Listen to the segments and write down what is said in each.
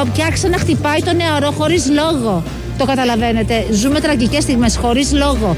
το κλοπιά ξαναχτυπάει το νεαρό χωρίς λόγο. Το καταλαβαίνετε. Ζούμε τραγικές στιγμές χωρίς λόγο.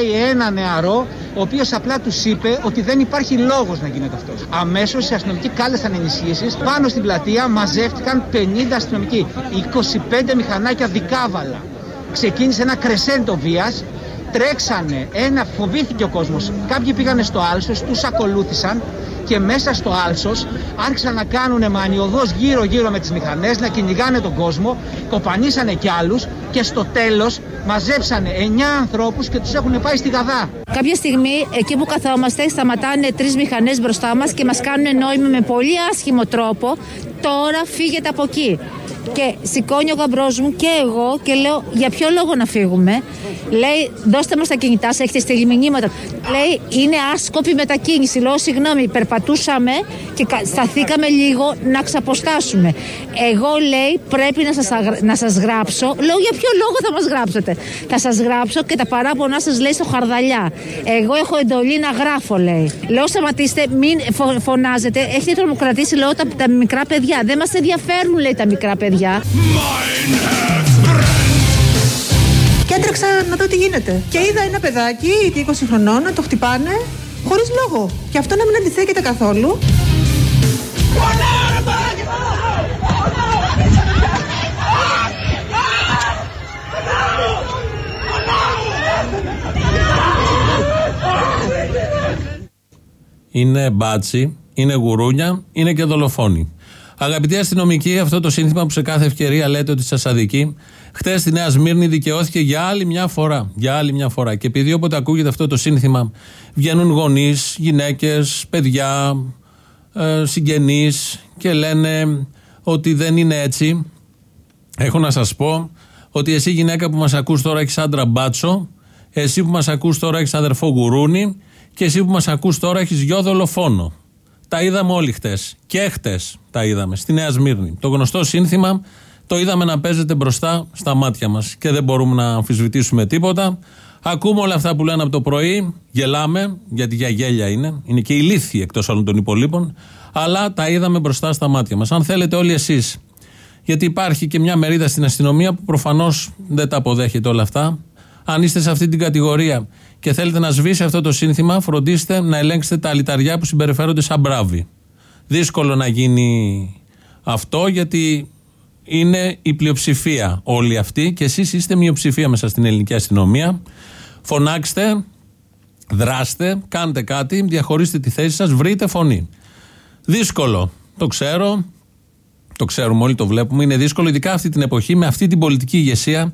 Χτυπάει ένα νεαρό, ο οποίος απλά τους είπε ότι δεν υπάρχει λόγος να γίνεται αυτός. Αμέσως οι αστυνομικοί κάλεσαν ενισχύσεις. Πάνω στην πλατεία μαζεύτηκαν 50 αστυνομικοί. 25 μηχανάκια δικάβαλα. Ξεκίνησε ένα κρεσέντο βίας. Τρέξανε, ένα φοβήθηκε ο κόσμος. Κάποιοι πήγανε στο άλσος, τους ακολούθησαν και μέσα στο άλσος άρχισαν να κάνουν μανιωδώς γύρω-γύρω με τις μηχανές, να κυνηγάνε τον κόσμο, κοπανίσανε κι άλλους και στο τέλος μαζέψανε 9 ανθρώπους και τους έχουν πάει στη Γαδά. Κάποια στιγμή, εκεί που καθόμαστε, σταματάνε τρεις μηχανές μπροστά μας και μας κάνουν νόημα με πολύ άσχημο τρόπο. Τώρα φύγετε από εκεί. Και σηκώνει ο γαμπρός μου και εγώ και λέω: Για ποιο λόγο να φύγουμε; Λέει: Δώστε μας τα κινητά σας, έχετε στείλει μηνύματα. Λέει: Είναι άσκοπη μετακίνηση. Λέω: Συγγνώμη, περπατούσαμε και κα- σταθήκαμε λίγο να ξαποστάσουμε. Εγώ λέει: Πρέπει να σας να σας γράψω. Λέω: Για ποιο λόγο θα μας γράψετε; Θα σας γράψω και τα παράπονά σας λέει στο χαρδαλιά. Εγώ έχω εντολή να γράφω, λέει. Λέω: Σταματήστε, μην φω- φωνάζετε. Έχετε τρομοκρατήσει, λέω, τα, τα μικρά παιδιά. Δεν μας ενδιαφέρουν, λέει, τα μικρά παιδιά. Mein Herz brennt. Και έτρεξα να δω τι γίνεται. Και είδα ένα παιδάκι, 20 χρονών, να το χτυπάνε χωρίς λόγο. Και αυτό να μην αντιστέκεται καθόλου. Είναι μπάτσι, είναι γουρούνια, είναι και δολοφόνοι. Αγαπητοί αστυνομικοί, αυτό το σύνθημα που σε κάθε ευκαιρία λέτε ότι σας αδικεί, χτε στη Νέα Σμύρνη δικαιώθηκε για άλλη μια φορά. Για άλλη μια φορά. Και επειδή όποτε ακούγεται αυτό το σύνθημα, βγαίνουν γονείς, γυναίκες, παιδιά, ε, συγγενείς και λένε ότι δεν είναι έτσι. Έχω να σας πω ότι εσύ γυναίκα που μας ακούς τώρα έχεις άντρα μπάτσο, εσύ που μας ακούς τώρα έχεις αδερφό γουρούνι και εσύ που μας ακούς τώρα έχεις γιο δολοφόνο. Τα είδαμε όλοι χτες. Και χτες τα είδαμε στη Νέα Σμύρνη. Το γνωστό σύνθημα το είδαμε να παίζεται μπροστά στα μάτια μας και δεν μπορούμε να αμφισβητήσουμε τίποτα. Ακούμε όλα αυτά που λένε από το πρωί, γελάμε, γιατί για γέλια είναι, είναι και ηλίθιοι εκτός όλων των υπολείπων, αλλά τα είδαμε μπροστά στα μάτια μας. Αν θέλετε, όλοι εσείς γιατί υπάρχει και μια μερίδα στην αστυνομία που προφανώς δεν τα αποδέχεται όλα αυτά. Αν είστε σε αυτή την κατηγορία και θέλετε να σβήσει αυτό το σύνθημα, φροντίστε να ελέγξετε τα αλυταριά που συμπεριφέρονται σαν μπράβοι. Δύσκολο να γίνει αυτό γιατί είναι η πλειοψηφία όλοι αυτοί και εσείς είστε μειοψηφία μέσα στην ελληνική αστυνομία. Φωνάξτε, δράστε, κάντε κάτι, διαχωρίστε τη θέση σας, βρείτε φωνή. Δύσκολο, το ξέρω, το ξέρουμε όλοι, το βλέπουμε. Είναι δύσκολο, ειδικά αυτή την εποχή, με αυτή την πολιτική ηγεσία,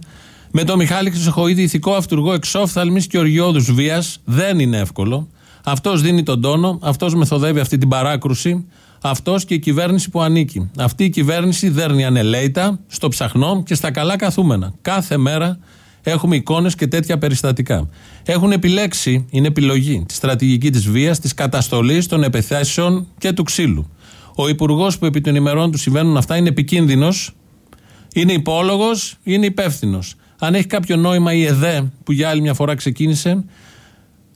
με τον Μιχάλη Χρυσοχοίδη, ηθικό αυτούργο εξόφθαλμη και οργιώδους βίας. Δεν είναι εύκολο. Αυτός δίνει τον τόνο, αυτός μεθοδεύει αυτή την παράκρουση, αυτός και η κυβέρνηση που ανήκει. Αυτή η κυβέρνηση δέρνει ανελέητα, στο ψαχνό και στα καλά καθούμενα. Κάθε μέρα έχουμε εικόνες και τέτοια περιστατικά. Έχουν επιλέξει, είναι επιλογή, τη στρατηγική της βίας, της καταστολής των επιθέσεων και του ξύλου. Ο υπουργός που επί των ημερών του συμβαίνουν αυτά είναι επικίνδυνος, είναι υπόλογος, είναι υπεύθυνος. Αν έχει κάποιο νόημα η ΕΔΕ που για άλλη μια φορά ξεκίνησε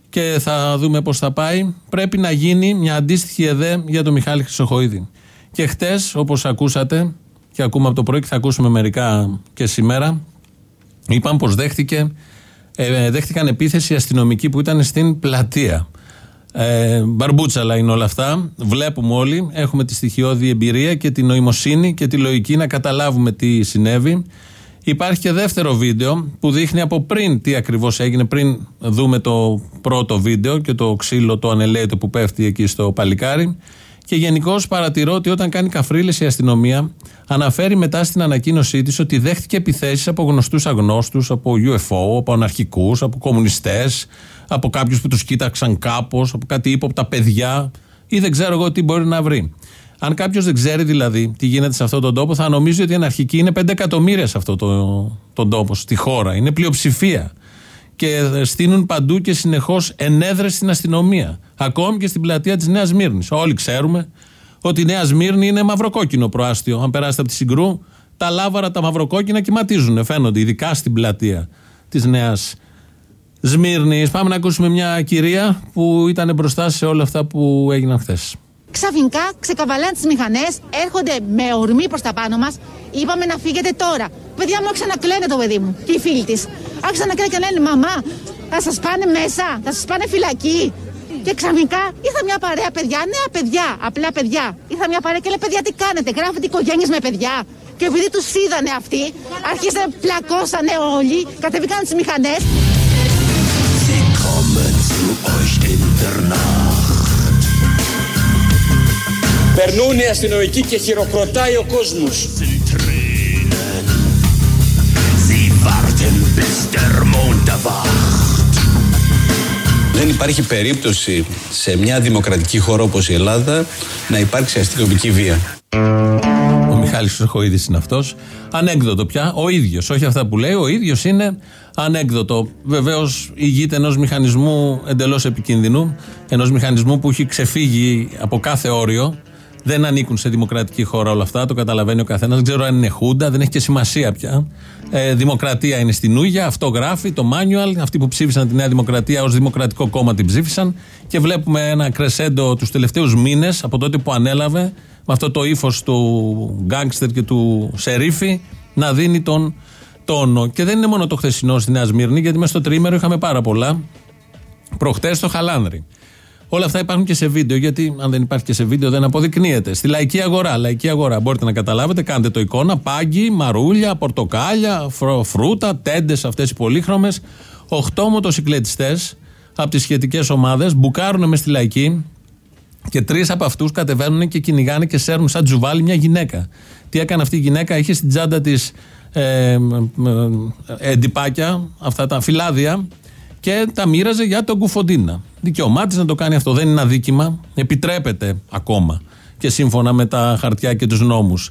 και θα δούμε πώς θα πάει, πρέπει να γίνει μια αντίστοιχη ΕΔΕ για τον Μιχάλη Χρυσοχοίδη. Και χτες, όπως ακούσατε, και ακούμε από το πρωί και θα ακούσουμε μερικά και σήμερα, είπαν πως δέχτηκε, ε, δέχτηκαν επίθεση αστυνομικοί που ήταν στην πλατεία. Ε, μπαρμπούτσαλα είναι όλα αυτά. Βλέπουμε όλοι. Έχουμε τη στοιχειώδη εμπειρία και τη νοημοσύνη και τη λογική να καταλάβουμε τι συνέβη. Υπάρχει και δεύτερο βίντεο που δείχνει από πριν τι ακριβώς έγινε, πριν δούμε το πρώτο βίντεο και το ξύλο το ανελαίτο που πέφτει εκεί στο παλικάρι. Και γενικώς παρατηρώ ότι όταν κάνει καφρίλες η αστυνομία, αναφέρει μετά στην ανακοίνωσή της ότι δέχτηκε επιθέσεις από γνωστούς αγνώστους, από UFO, από αναρχικούς, από κομμουνιστές, από κάποιους που τους κοίταξαν κάπως, από κάτι ύποπτα παιδιά ή δεν ξέρω εγώ τι μπορεί να βρει. Αν κάποιος δεν ξέρει δηλαδή τι γίνεται σε αυτόν τον τόπο, θα νομίζει ότι η αναρχική είναι 5 εκατομμύρια σε αυτόν το, τον τόπο, στη χώρα. Είναι πλειοψηφία. Και στείνουν παντού και συνεχώς ενέδρες στην αστυνομία. Ακόμη και στην πλατεία της Νέας Μύρνης. Όλοι ξέρουμε ότι η Νέας Σμύρνη είναι μαυροκόκκινο προάστιο. Αν περάσετε από τη Συγκρού, τα λάβαρα τα μαυροκόκκινα κυματίζουν, φαίνονται, ειδικά στην πλατεία της Νέας Σμύρνης. Πάμε να ακούσουμε μια κυρία που ήταν μπροστά σε όλα αυτά που έγιναν χθες. Ξαφνικά ξεκαβαλάνε τις μηχανές, έρχονται με ορμή προς τα πάνω μας. Είπαμε να φύγετε τώρα. Παιδιά μου άρχισαν να κλαίνε το παιδί μου και οι φίλοι της. Άρχισαν να κλαίνε και λένε Μαμά, θα σας πάνε μέσα, θα σας πάνε φυλακή. Και ξαφνικά ήρθα μια παρέα παιδιά, νέα παιδιά, απλά παιδιά. Ήρθα μια παρέα και λέει: Παιδιά, τι κάνετε, γράφετε οικογένειες με παιδιά. Και επειδή τους είδανε αυτοί, άρχισαν, πλακώσανε όλοι, κατεβήκαν τις μηχανές. Περνούν οι αστυνομικοί και χειροκροτάει ο κόσμος. Sind Tränen. Sie warten, bis der Mond erwacht. Δεν υπάρχει περίπτωση σε μια δημοκρατική χώρα όπως η Ελλάδα να υπάρξει αστυνομική βία. Ο Μιχάλης Χρυσοχοίδης είναι αυτός Ανέκδοτο πια, ο ίδιος Όχι αυτά που λέει, ο ίδιος είναι ανέκδοτο. Βεβαίως ηγείται ενός μηχανισμού εντελώς επικίνδυνου, ενός μηχανισμού που έχει ξεφύγει από κάθε όριο. Δεν ανήκουν σε δημοκρατική χώρα όλα αυτά, το καταλαβαίνει ο καθένας. Δεν ξέρω αν είναι χούντα, δεν έχει και σημασία πια. Ε, δημοκρατία είναι στην Ούγια, αυτό γράφει το manual. Αυτοί που ψήφισαν τη Νέα Δημοκρατία ως Δημοκρατικό Κόμμα την ψήφισαν. Και βλέπουμε ένα κρεσέντο τους τελευταίους μήνες, από τότε που ανέλαβε, με αυτό το ύφος του γκάγκστερ και του σερίφη, να δίνει τον τόνο. Και δεν είναι μόνο το χθεσινό στη Νέα Σμύρνη, γιατί μέσα στο τρίμερο είχαμε πάρα πολλά. Προχτές στο Χαλάνδρη. Όλα αυτά υπάρχουν και σε βίντεο, γιατί αν δεν υπάρχει και σε βίντεο δεν αποδεικνύεται. Στη λαϊκή αγορά, λαϊκή αγορά. Μπορείτε να καταλάβετε, κάντε το εικόνα. Πάγκι, μαρούλια, πορτοκάλια, φρου- φρούτα, τέντες αυτές οι πολύχρωμες. Οχτώ μοτοσυκλετιστές από τις σχετικές ομάδες μπουκάρουν μες στη λαϊκή και τρεις από αυτούς κατεβαίνουν και κυνηγάνε και σέρνουν σαν τζουβάλι μια γυναίκα. Τι έκανε αυτή η γυναίκα, είχε στην τσάντα της ε, ε, εντυπάκια, αυτά τα φυλάδια και τα μοίραζε για τον Κουφοντίνα. Δικαίωμά της να το κάνει αυτό. Δεν είναι αδίκημα. Επιτρέπεται ακόμα και σύμφωνα με τα χαρτιά και τους νόμους.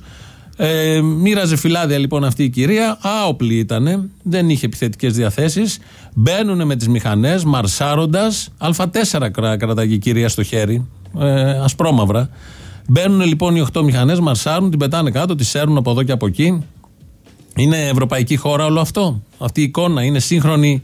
Ε, μοίραζε φυλάδια λοιπόν αυτή η κυρία, άοπλη ήταν, δεν είχε επιθετικές διαθέσεις. Μπαίνουν με τις μηχανές, μαρσάροντας. Α4 κρα- κρατάγει η κυρία στο χέρι, ε, ασπρόμαυρα. Μπαίνουν λοιπόν οι 8 μηχανές, μαρσάρουν, την πετάνε κάτω, τη σέρνουν από εδώ και από εκεί. Είναι ευρωπαϊκή χώρα όλο αυτό. Αυτή η εικόνα είναι σύγχρονη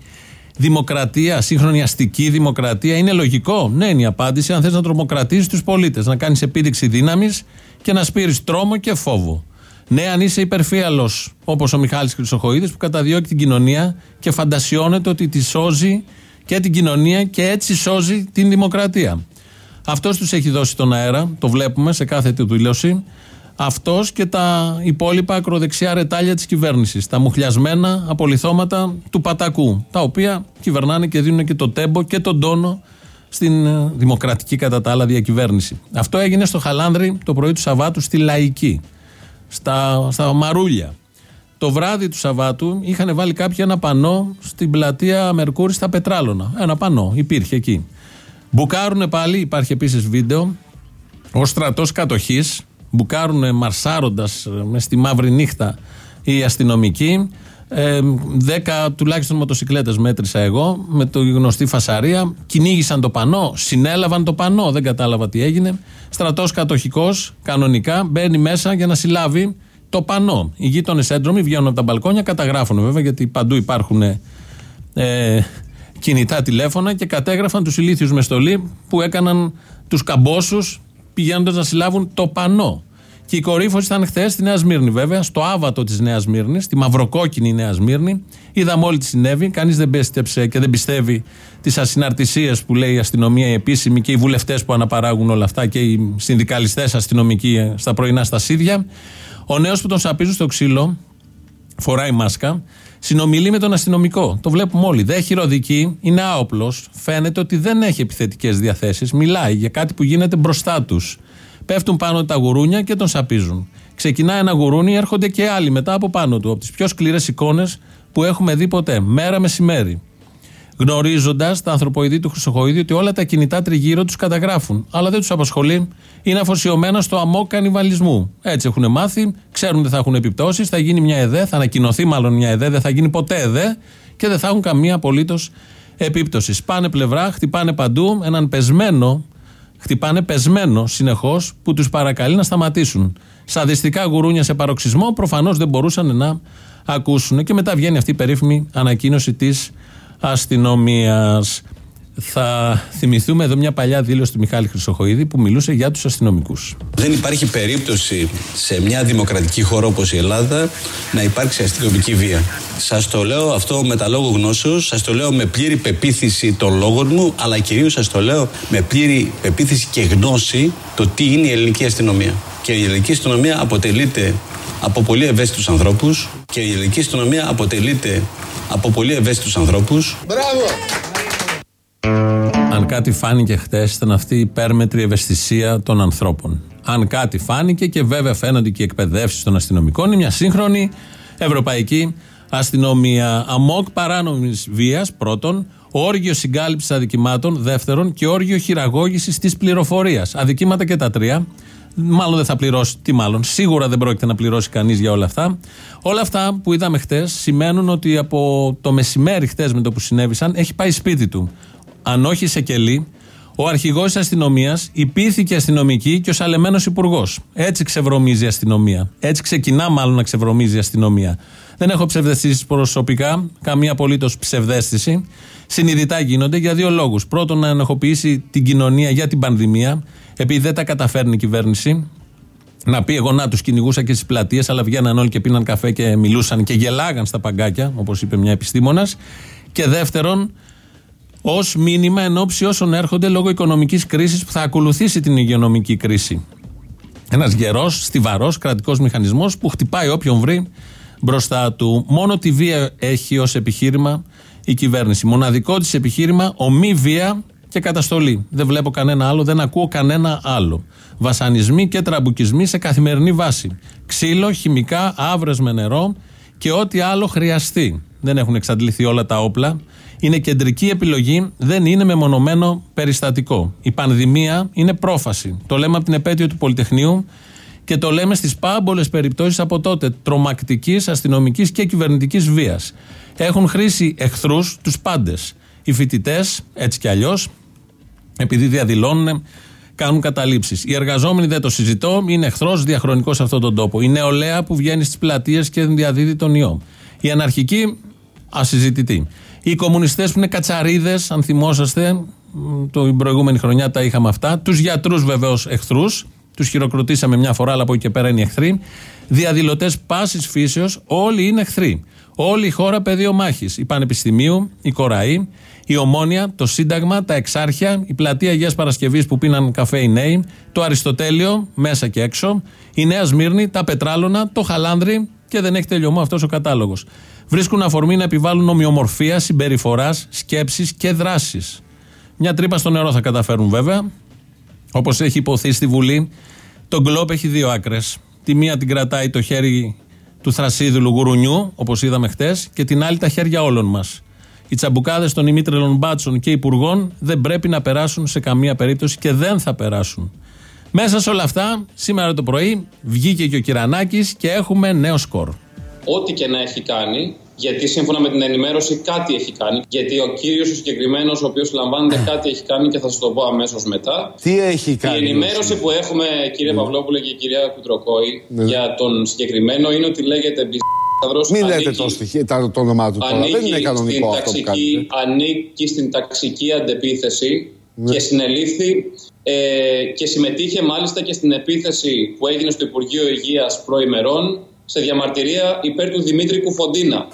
δημοκρατία, σύγχρονη αστική δημοκρατία. Είναι λογικό; Ναι, είναι η απάντηση. Αν θες να τρομοκρατήσεις τους πολίτες, να κάνεις επίδειξη δύναμης και να σπείρεις τρόμο και φόβο. Ναι, αν είσαι υπερφύαλος, όπως ο Μιχάλης Χρυσοχοίδης που καταδιώκει την κοινωνία και φαντασιώνεται ότι τη σώζει και την κοινωνία και έτσι σώζει την δημοκρατία. Αυτός τους έχει δώσει τον αέρα, το βλέπουμε σε κάθε του δήλωση. Αυτός και τα υπόλοιπα ακροδεξιά ρετάλια της κυβέρνησης. Τα μουχλιασμένα απολυθώματα του Πατακού. Τα οποία κυβερνάνε και δίνουν και το τέμπο και τον τόνο στην ε, δημοκρατική κατά τα άλλα διακυβέρνηση. Αυτό έγινε στο Χαλάνδρη το πρωί του Σαββάτου στη Λαϊκή. Στα, στα Μαρούλια. Το βράδυ του Σαββάτου είχαν βάλει κάποιοι ένα πανό στην πλατεία Μερκούρη στα Πετράλωνα. Ένα πανό, υπήρχε εκεί. Μπουκάρουν πάλι, υπάρχει επίσης βίντεο, ο στρατός κατοχής. Μπουκάρουν μαρσάροντας μες στη μαύρη νύχτα οι αστυνομικοί. Ε, δέκα τουλάχιστον μοτοσυκλέτες μέτρησα εγώ με το γνωστή φασαρία. Κυνήγησαν το πανό, συνέλαβαν το πανό. Δεν κατάλαβα τι έγινε. Στρατός κατοχικός, κανονικά, μπαίνει μέσα για να συλλάβει το πανό. Οι γείτονες έντρομοι βγαίνουν από τα μπαλκόνια, καταγράφουν βέβαια γιατί παντού υπάρχουν ε, κινητά τηλέφωνα και κατέγραφαν τους ηλίθιους με στολή που έκαναν τους καμπόσους πηγαίνοντας να συλλάβουν το πανό. Και η κορύφωση ήταν χθες στη Νέα Σμύρνη, βέβαια, στο άβατο της Νέας Σμύρνης, στη μαυροκόκκινη Νέα Σμύρνη. Είδαμε όλοι τι συνέβη. Κανείς δεν πίστεψε και δεν πιστεύει τις ασυναρτησίες που λέει η αστυνομία, η επίσημη και οι βουλευτές που αναπαράγουν όλα αυτά και οι συνδικαλιστές αστυνομικοί στα πρωινά στα σίδια. Ο νέος που τον σαπίζουν στο ξύλο, φοράει μάσκα, συνομιλεί με τον αστυνομικό. Το βλέπουμε όλοι. Δεν έχει ροδική, είναι άοπλος. Φαίνεται ότι δεν έχει επιθετικές διαθέσεις. Μιλάει για κάτι που γίνεται μπροστά τους. Πέφτουν πάνω τα γουρούνια και τον σαπίζουν. Ξεκινάει ένα γουρούνι, έρχονται και άλλοι μετά από πάνω του. Από τις πιο σκληρές εικόνες που έχουμε δει ποτέ. Μέρα μεσημέρι. Γνωρίζοντας τα ανθρωποειδή του Χρυσοχοίδη ότι όλα τα κινητά τριγύρω τους καταγράφουν. Αλλά δεν τους απασχολεί. Είναι αφοσιωμένα στο αμό κανιβαλισμού. Έτσι έχουν μάθει, ξέρουν ότι θα έχουν επιπτώσεις. Θα γίνει μια ΕΔΕ, θα ανακοινωθεί μάλλον μια ΕΔΕ, δεν θα γίνει ποτέ ΕΔΕ και δεν θα έχουν καμία απολύτως επίπτωση. Σπάνε πλευρά, χτυπάνε παντού έναν πεσμένο χτυπάνε πεσμένο συνεχώς που τους παρακαλεί να σταματήσουν. Σαδιστικά γουρούνια σε παροξισμό προφανώς δεν μπορούσαν να ακούσουν. Και μετά βγαίνει αυτή η περίφημη ανακοίνωση της αστυνομίας. Θα θυμηθούμε εδώ μια παλιά δήλωση του Μιχάλη Χρυσοχοίδη που μιλούσε για τους αστυνομικούς. Δεν υπάρχει περίπτωση σε μια δημοκρατική χώρα όπως η Ελλάδα να υπάρξει αστυνομική βία. Σας το λέω αυτό με τα λόγω γνώσεως, σας το λέω με πλήρη πεποίθηση των λόγων μου, αλλά κυρίως σας το λέω με πλήρη πεποίθηση και γνώση το τι είναι η ελληνική αστυνομία. Και η ελληνική αστυνομία αποτελείται από πολύ ευαίσθητους ανθρώπους και η ελληνική αστυνομία αποτελείται από πολύ ευαίσθητους ανθρώπους. Μπράβο! Αν κάτι φάνηκε χτες, ήταν αυτή η υπέρμετρη ευαισθησία των ανθρώπων. Αν κάτι φάνηκε και βέβαια φαίνονται και οι εκπαιδεύσεις των αστυνομικών, είναι μια σύγχρονη ευρωπαϊκή αστυνομία. Αμόκ παράνομης βίας, πρώτον, όργιο συγκάλυψης αδικημάτων, δεύτερον, και όργιο χειραγώγησης της πληροφορίας. Αδικήματα και τα τρία. Μάλλον δεν θα πληρώσει, τι μάλλον, σίγουρα δεν πρόκειται να πληρώσει κανείς για όλα αυτά. Όλα αυτά που είδαμε χτες σημαίνουν ότι από το μεσημέρι χτες με το που συνέβησαν έχει πάει σπίτι του αν όχι σε κελί, ο αρχηγός της αστυνομίας υπήρθηκε αστυνομική και ο σαλεμένο υπουργός. Έτσι ξεβρωμίζει η αστυνομία. Έτσι ξεκινά μάλλον να ξεβρωμίζει η αστυνομία. Δεν έχω ψευδεστήσεις προσωπικά, καμία απολύτως ψευδέστηση. Συνειδητά γίνονται για δύο λόγους. Πρώτον, να ενοχοποιήσει την κοινωνία για την πανδημία, επειδή δεν τα καταφέρνει η κυβέρνηση. Να πει εγώ να τους κυνηγούσα και στις πλατείες, αλλά βγαίναν όλοι και πίναν καφέ και μιλούσαν και γελάγαν στα παγκάκια, όπως είπε μια επιστήμονας. Και δεύτερον, ως μήνυμα εν ώψη όσων έρχονται λόγω οικονομικής κρίσης που θα ακολουθήσει την υγειονομική κρίση. Ένας γερός, στιβαρός κρατικός μηχανισμός που χτυπάει όποιον βρει μπροστά του. Μόνο τη βία έχει ως επιχείρημα η κυβέρνηση. Μοναδικό της επιχείρημα, ομή βία και καταστολή. Δεν βλέπω κανένα άλλο, δεν ακούω κανένα άλλο. Βασανισμοί και τραμπουκισμοί σε καθημερινή βάση. Ξύλο, χημικά, άβρες με νερό και ό,τι άλλο χρειαστεί. Δεν έχουν εξαντληθεί όλα τα όπλα. Είναι κεντρική επιλογή, δεν είναι μεμονωμένο περιστατικό. Η πανδημία είναι πρόφαση. Το λέμε από την επέτειο του Πολυτεχνείου και το λέμε στις πάμπολες περιπτώσεις από τότε τρομακτικής, αστυνομικής και κυβερνητικής βίας. Έχουν χρήσει εχθρούς τους πάντες. Οι φοιτητές, έτσι κι αλλιώς, επειδή διαδηλώνουν, κάνουν καταλήψεις. Οι εργαζόμενοι δεν το συζητώ, είναι εχθρός διαχρονικός σε αυτόν τον τόπο. Η νεολαία που βγαίνει στις πλατείες και διαδίδει τον ιό. Η αναρχική, ασυζητητή. Οι κομμουνιστές που είναι κατσαρίδες, αν θυμόσαστε, την προηγούμενη χρονιά τα είχαμε αυτά. Τους γιατρούς βεβαίως εχθρούς. Τους χειροκροτήσαμε μια φορά, αλλά από εκεί και πέρα είναι εχθροί. Διαδηλωτές πάσης φύσεως, όλοι είναι εχθροί. Όλη η χώρα πεδίο μάχης. Η Πανεπιστημίου, η Κοραή, η Ομόνια, το Σύνταγμα, τα Εξάρχεια, η πλατεία Αγίας Παρασκευής που πίναν καφέ οι νέοι, το Αριστοτέλειο, μέσα και έξω, η Νέα Σμύρνη, τα Πετράλωνα, το Χαλάνδρι και δεν έχει τελειωμό αυτός ο κατάλογος. Βρίσκουν αφορμή να επιβάλλουν ομοιομορφία συμπεριφοράς, σκέψη και δράση. Μια τρύπα στο νερό θα καταφέρουν βέβαια. Όπως έχει υποθεί στη Βουλή, το γκλόπ έχει δύο άκρες. Τη μία την κρατάει το χέρι του θρασίδουλου γουρουνιού, όπως είδαμε χτες, και την άλλη τα χέρια όλων μας. Οι τσαμπουκάδες των ημίτρελων μπάτσων και υπουργών δεν πρέπει να περάσουν σε καμία περίπτωση και δεν θα περάσουν. Μέσα σε όλα αυτά, σήμερα το πρωί βγήκε και ο Κυρανάκης και έχουμε νέο σκορ. Ό,τι και να έχει κάνει, γιατί σύμφωνα με την ενημέρωση κάτι έχει κάνει. Γιατί ο κύριος ο συγκεκριμένος, ο οποίος λαμβάνεται, κάτι έχει κάνει και θα σας το πω αμέσως μετά. Τι έχει κάνει. Η ενημέρωση που έχουμε, κύριε ναι. Παυλόπουλε και κυρία Κουτροκόη, ναι. για τον συγκεκριμένο είναι ότι λέγεται μην λέτε το, στοιχείο, το όνομά του τώρα. Δεν είναι κανονικό αυτό ταξική, που Ανήκει στην ταξική αντεπίθεση ναι. και συνελήφθη ε, και συμμετείχε μάλιστα και στην επίθεση που έγινε στο Υπουργείο Υγείας προημερών σε διαμαρτυρία υπέρ του Δημήτρη Κουφοντίνα.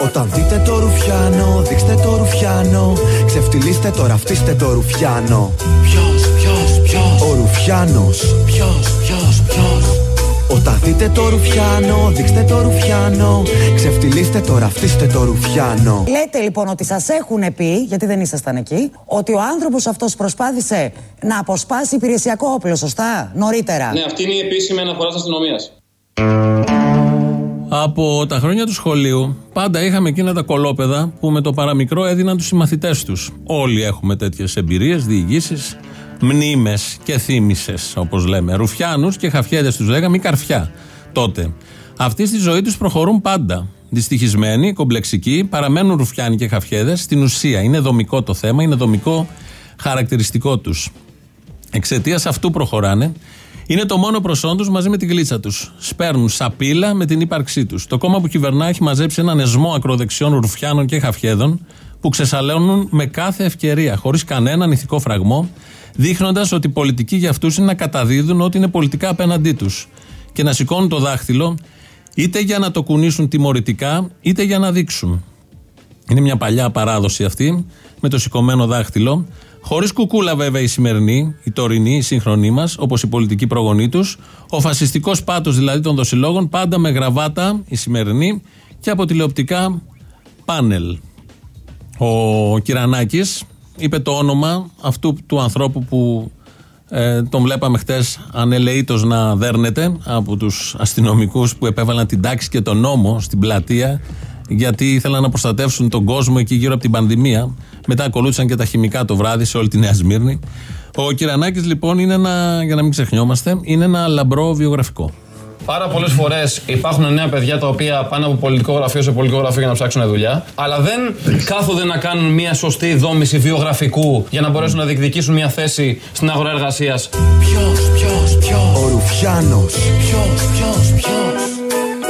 Όταν δείτε το ρουφιάνο, δείξτε το ρουφιάνο. Ξεφτυλίστε το, ραφτίστε το ρουφιάνο. Ποιος, ποιος, ποιος; Ο ρουφιάνος. Ποιος, ποιος, ποιος; Όταν δείτε το ρουφιάνο, δείξτε το ρουφιάνο. Ξεφτυλίστε το, ραφτίστε το ρουφιάνο. Λέτε λοιπόν ότι σας έχουν πει, γιατί δεν ήσασταν εκεί, ότι ο άνθρωπος αυτός προσπάθησε να αποσπάσει υπηρεσιακό όπλο, σωστά, νωρίτερα. Ναι, αυτή είναι η επίσημη αναφορά της αστυνομίας. Από τα χρόνια του σχολείου, πάντα είχαμε εκείνα τα κολόπεδα που με το παραμικρό έδιναν τους συμμαθητές τους. Όλοι έχουμε τέτοιες εμπειρίες, διηγήσεις, μνήμες και θύμησες, όπως λέμε. Ρουφιάνους και χαφιέδες τους λέγαμε ή καρφιά τότε. Αυτοί στη ζωή τους προχωρούν πάντα. Δυστυχισμένοι, κομπλεξικοί, παραμένουν ρουφιάνοι και χαφιέδες. Στην ουσία είναι δομικό το θέμα, είναι δομικό χαρακτηριστικό τους. Εξαιτίας αυτού προχωράνε. Είναι το μόνο προσόν τους μαζί με την γλίτσα τους. Σπέρνουν σαπίλα με την ύπαρξή τους. Το κόμμα που κυβερνά έχει μαζέψει έναν εσμό ακροδεξιών ρουφιάνων και χαφιέδων που ξεσαλώνουν με κάθε ευκαιρία, χωρίς κανέναν ηθικό φραγμό, δείχνοντας ότι η πολιτική για αυτούς είναι να καταδίδουν ότι είναι πολιτικά απέναντί τους και να σηκώνουν το δάχτυλο είτε για να το κουνήσουν τιμωρητικά, είτε για να δείξουν. Είναι μια παλιά παράδοση αυτή, με το σηκωμένο δάχτυλο. Χωρίς κουκούλα, βέβαια, η σημερινή, η τωρινή, η σύγχρονή μας, όπως η πολιτική προγονή τους. Ο φασιστικός πάτος δηλαδή των δοσιλόγων, πάντα με γραβάτα, η σημερινή, και από τηλεοπτικά πάνελ. Ο Κυρανάκης είπε το όνομα αυτού του ανθρώπου που ε, τον βλέπαμε χτες ανελεήτω να δέρνεται από τους αστυνομικούς που επέβαλαν την τάξη και τον νόμο στην πλατεία γιατί ήθελαν να προστατεύσουν τον κόσμο εκεί γύρω από την πανδημία. Μετά ακολούθησαν και τα χημικά το βράδυ σε όλη τη Νέα Σμύρνη. Ο Κυρανάκης λοιπόν είναι ένα, για να μην ξεχνιόμαστε, είναι ένα λαμπρό βιογραφικό. Πάρα πολλές φορές υπάρχουν νέα παιδιά τα οποία πάνε από πολιτικό γραφείο σε πολιτικό γραφείο για να ψάξουν δουλειά, αλλά δεν κάθονται να κάνουν μια σωστή δόμηση βιογραφικού για να μπορέσουν να διεκδικήσουν μια θέση στην αγορά εργασίας. Ποιος, ποιος, ποιος; Ο Ρουφιάνος. Ποιος, ποιος, ποιος;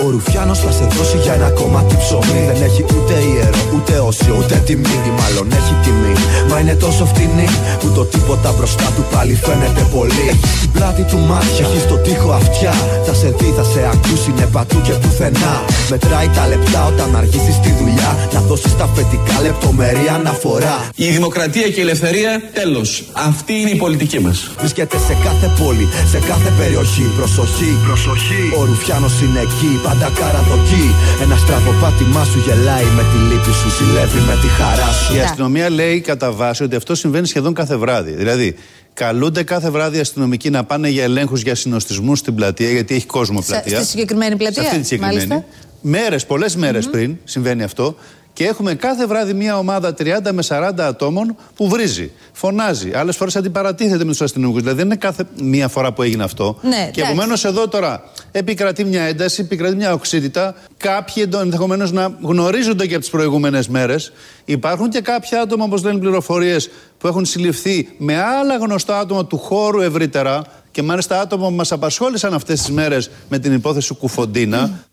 Ο Ρουφιάνος θα σε δώσει για ένα κομμάτι ψωμί. Δεν έχει ούτε ιερό, ούτε όσιο, ούτε τιμή. Ή μάλλον έχει τιμή. Μα είναι τόσο φτηνή που το τίποτα μπροστά του πάλι φαίνεται πολύ. Έχει στην πλάτη του μάτια, έχει στο τοίχο αυτιά. Θα σε δει, θα σε ακούσει, είναι πατού και πουθενά. Μετράει τα λεπτά όταν αργήσεις τη δουλειά. Να δώσεις τα φετικά λεπτομερή αναφορά. Η δημοκρατία και η ελευθερία, τέλος. Αυτή είναι η πολιτική μας. Βρίσκεται σε κάθε πόλη, σε κάθε περιοχή. Προσοχή, προσοχή. Ο Ρουφιάνος είναι εκεί, πάντα καραδοκή. Ένα στραβοπάτημά σου γελάει με τη λύπη σου, ζηλεύει με τη χαρά σου. Η αστυνομία λέει κατά βάση ότι αυτό συμβαίνει σχεδόν κάθε βράδυ. Δηλαδή, καλούνται κάθε βράδυ οι αστυνομικοί να πάνε για ελέγχους για συνοστισμούς στην πλατεία, γιατί έχει κόσμο πλατεία. Στη συγκεκριμένη πλατεία. Σε αυτή τη συγκεκριμένη. Μέρες, πολλές μέρες πριν συμβαίνει αυτό. Και έχουμε κάθε βράδυ μια ομάδα 30 με 40 ατόμων που βρίζει, φωνάζει. Άλλες φορές αντιπαρατίθεται με τους αστυνομικούς. Δηλαδή δεν είναι κάθε μία φορά που έγινε αυτό. Ναι, και επομένως εδώ τώρα επικρατεί μια ένταση, επικρατεί μια οξύτητα. Κάποιοι ενδεχομένως να γνωρίζονται και από τις προηγούμενες μέρες. Υπάρχουν και κάποια άτομα, όπως λένε πληροφορίες, που έχουν συλληφθεί με άλλα γνωστά άτομα του χώρου ευρύτερα. Και μάλιστα άτομα που μας απασχόλησαν αυτές τις μέρες με την υπόθεση Κουφοντίνα.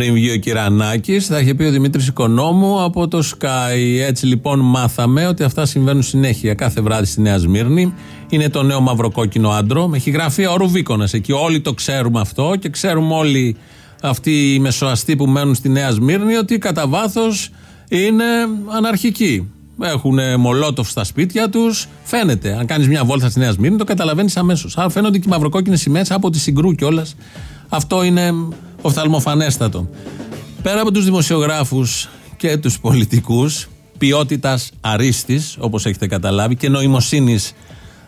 Πριν βγει ο Κυρανάκης, θα είχε πει ο Δημήτρης Οικονόμου από το Sky. Έτσι λοιπόν μάθαμε ότι αυτά συμβαίνουν συνέχεια κάθε βράδυ στη Νέα Σμύρνη. Είναι το νέο μαυροκόκκινο άντρο. Έχει γραφεί ο Ρουβίκονας εκεί. Όλοι το ξέρουμε αυτό και ξέρουμε όλοι αυτοί οι μεσοαστοί που μένουν στη Νέα Σμύρνη ότι κατά βάθος είναι αναρχικοί. Έχουν μολότοφ στα σπίτια τους. Φαίνεται. Αν κάνεις μια βόλτα στη Νέα Σμύρνη, το καταλαβαίνεις αμέσως. Άρα φαίνονται και οι μαυροκόκκινες σημαίες από τη συγκρού κιόλας. Αυτό είναι οφθαλμοφανέστατο. Πέρα από τους δημοσιογράφους και τους πολιτικούς, ποιότητας αρίστης, όπως έχετε καταλάβει, και νοημοσύνης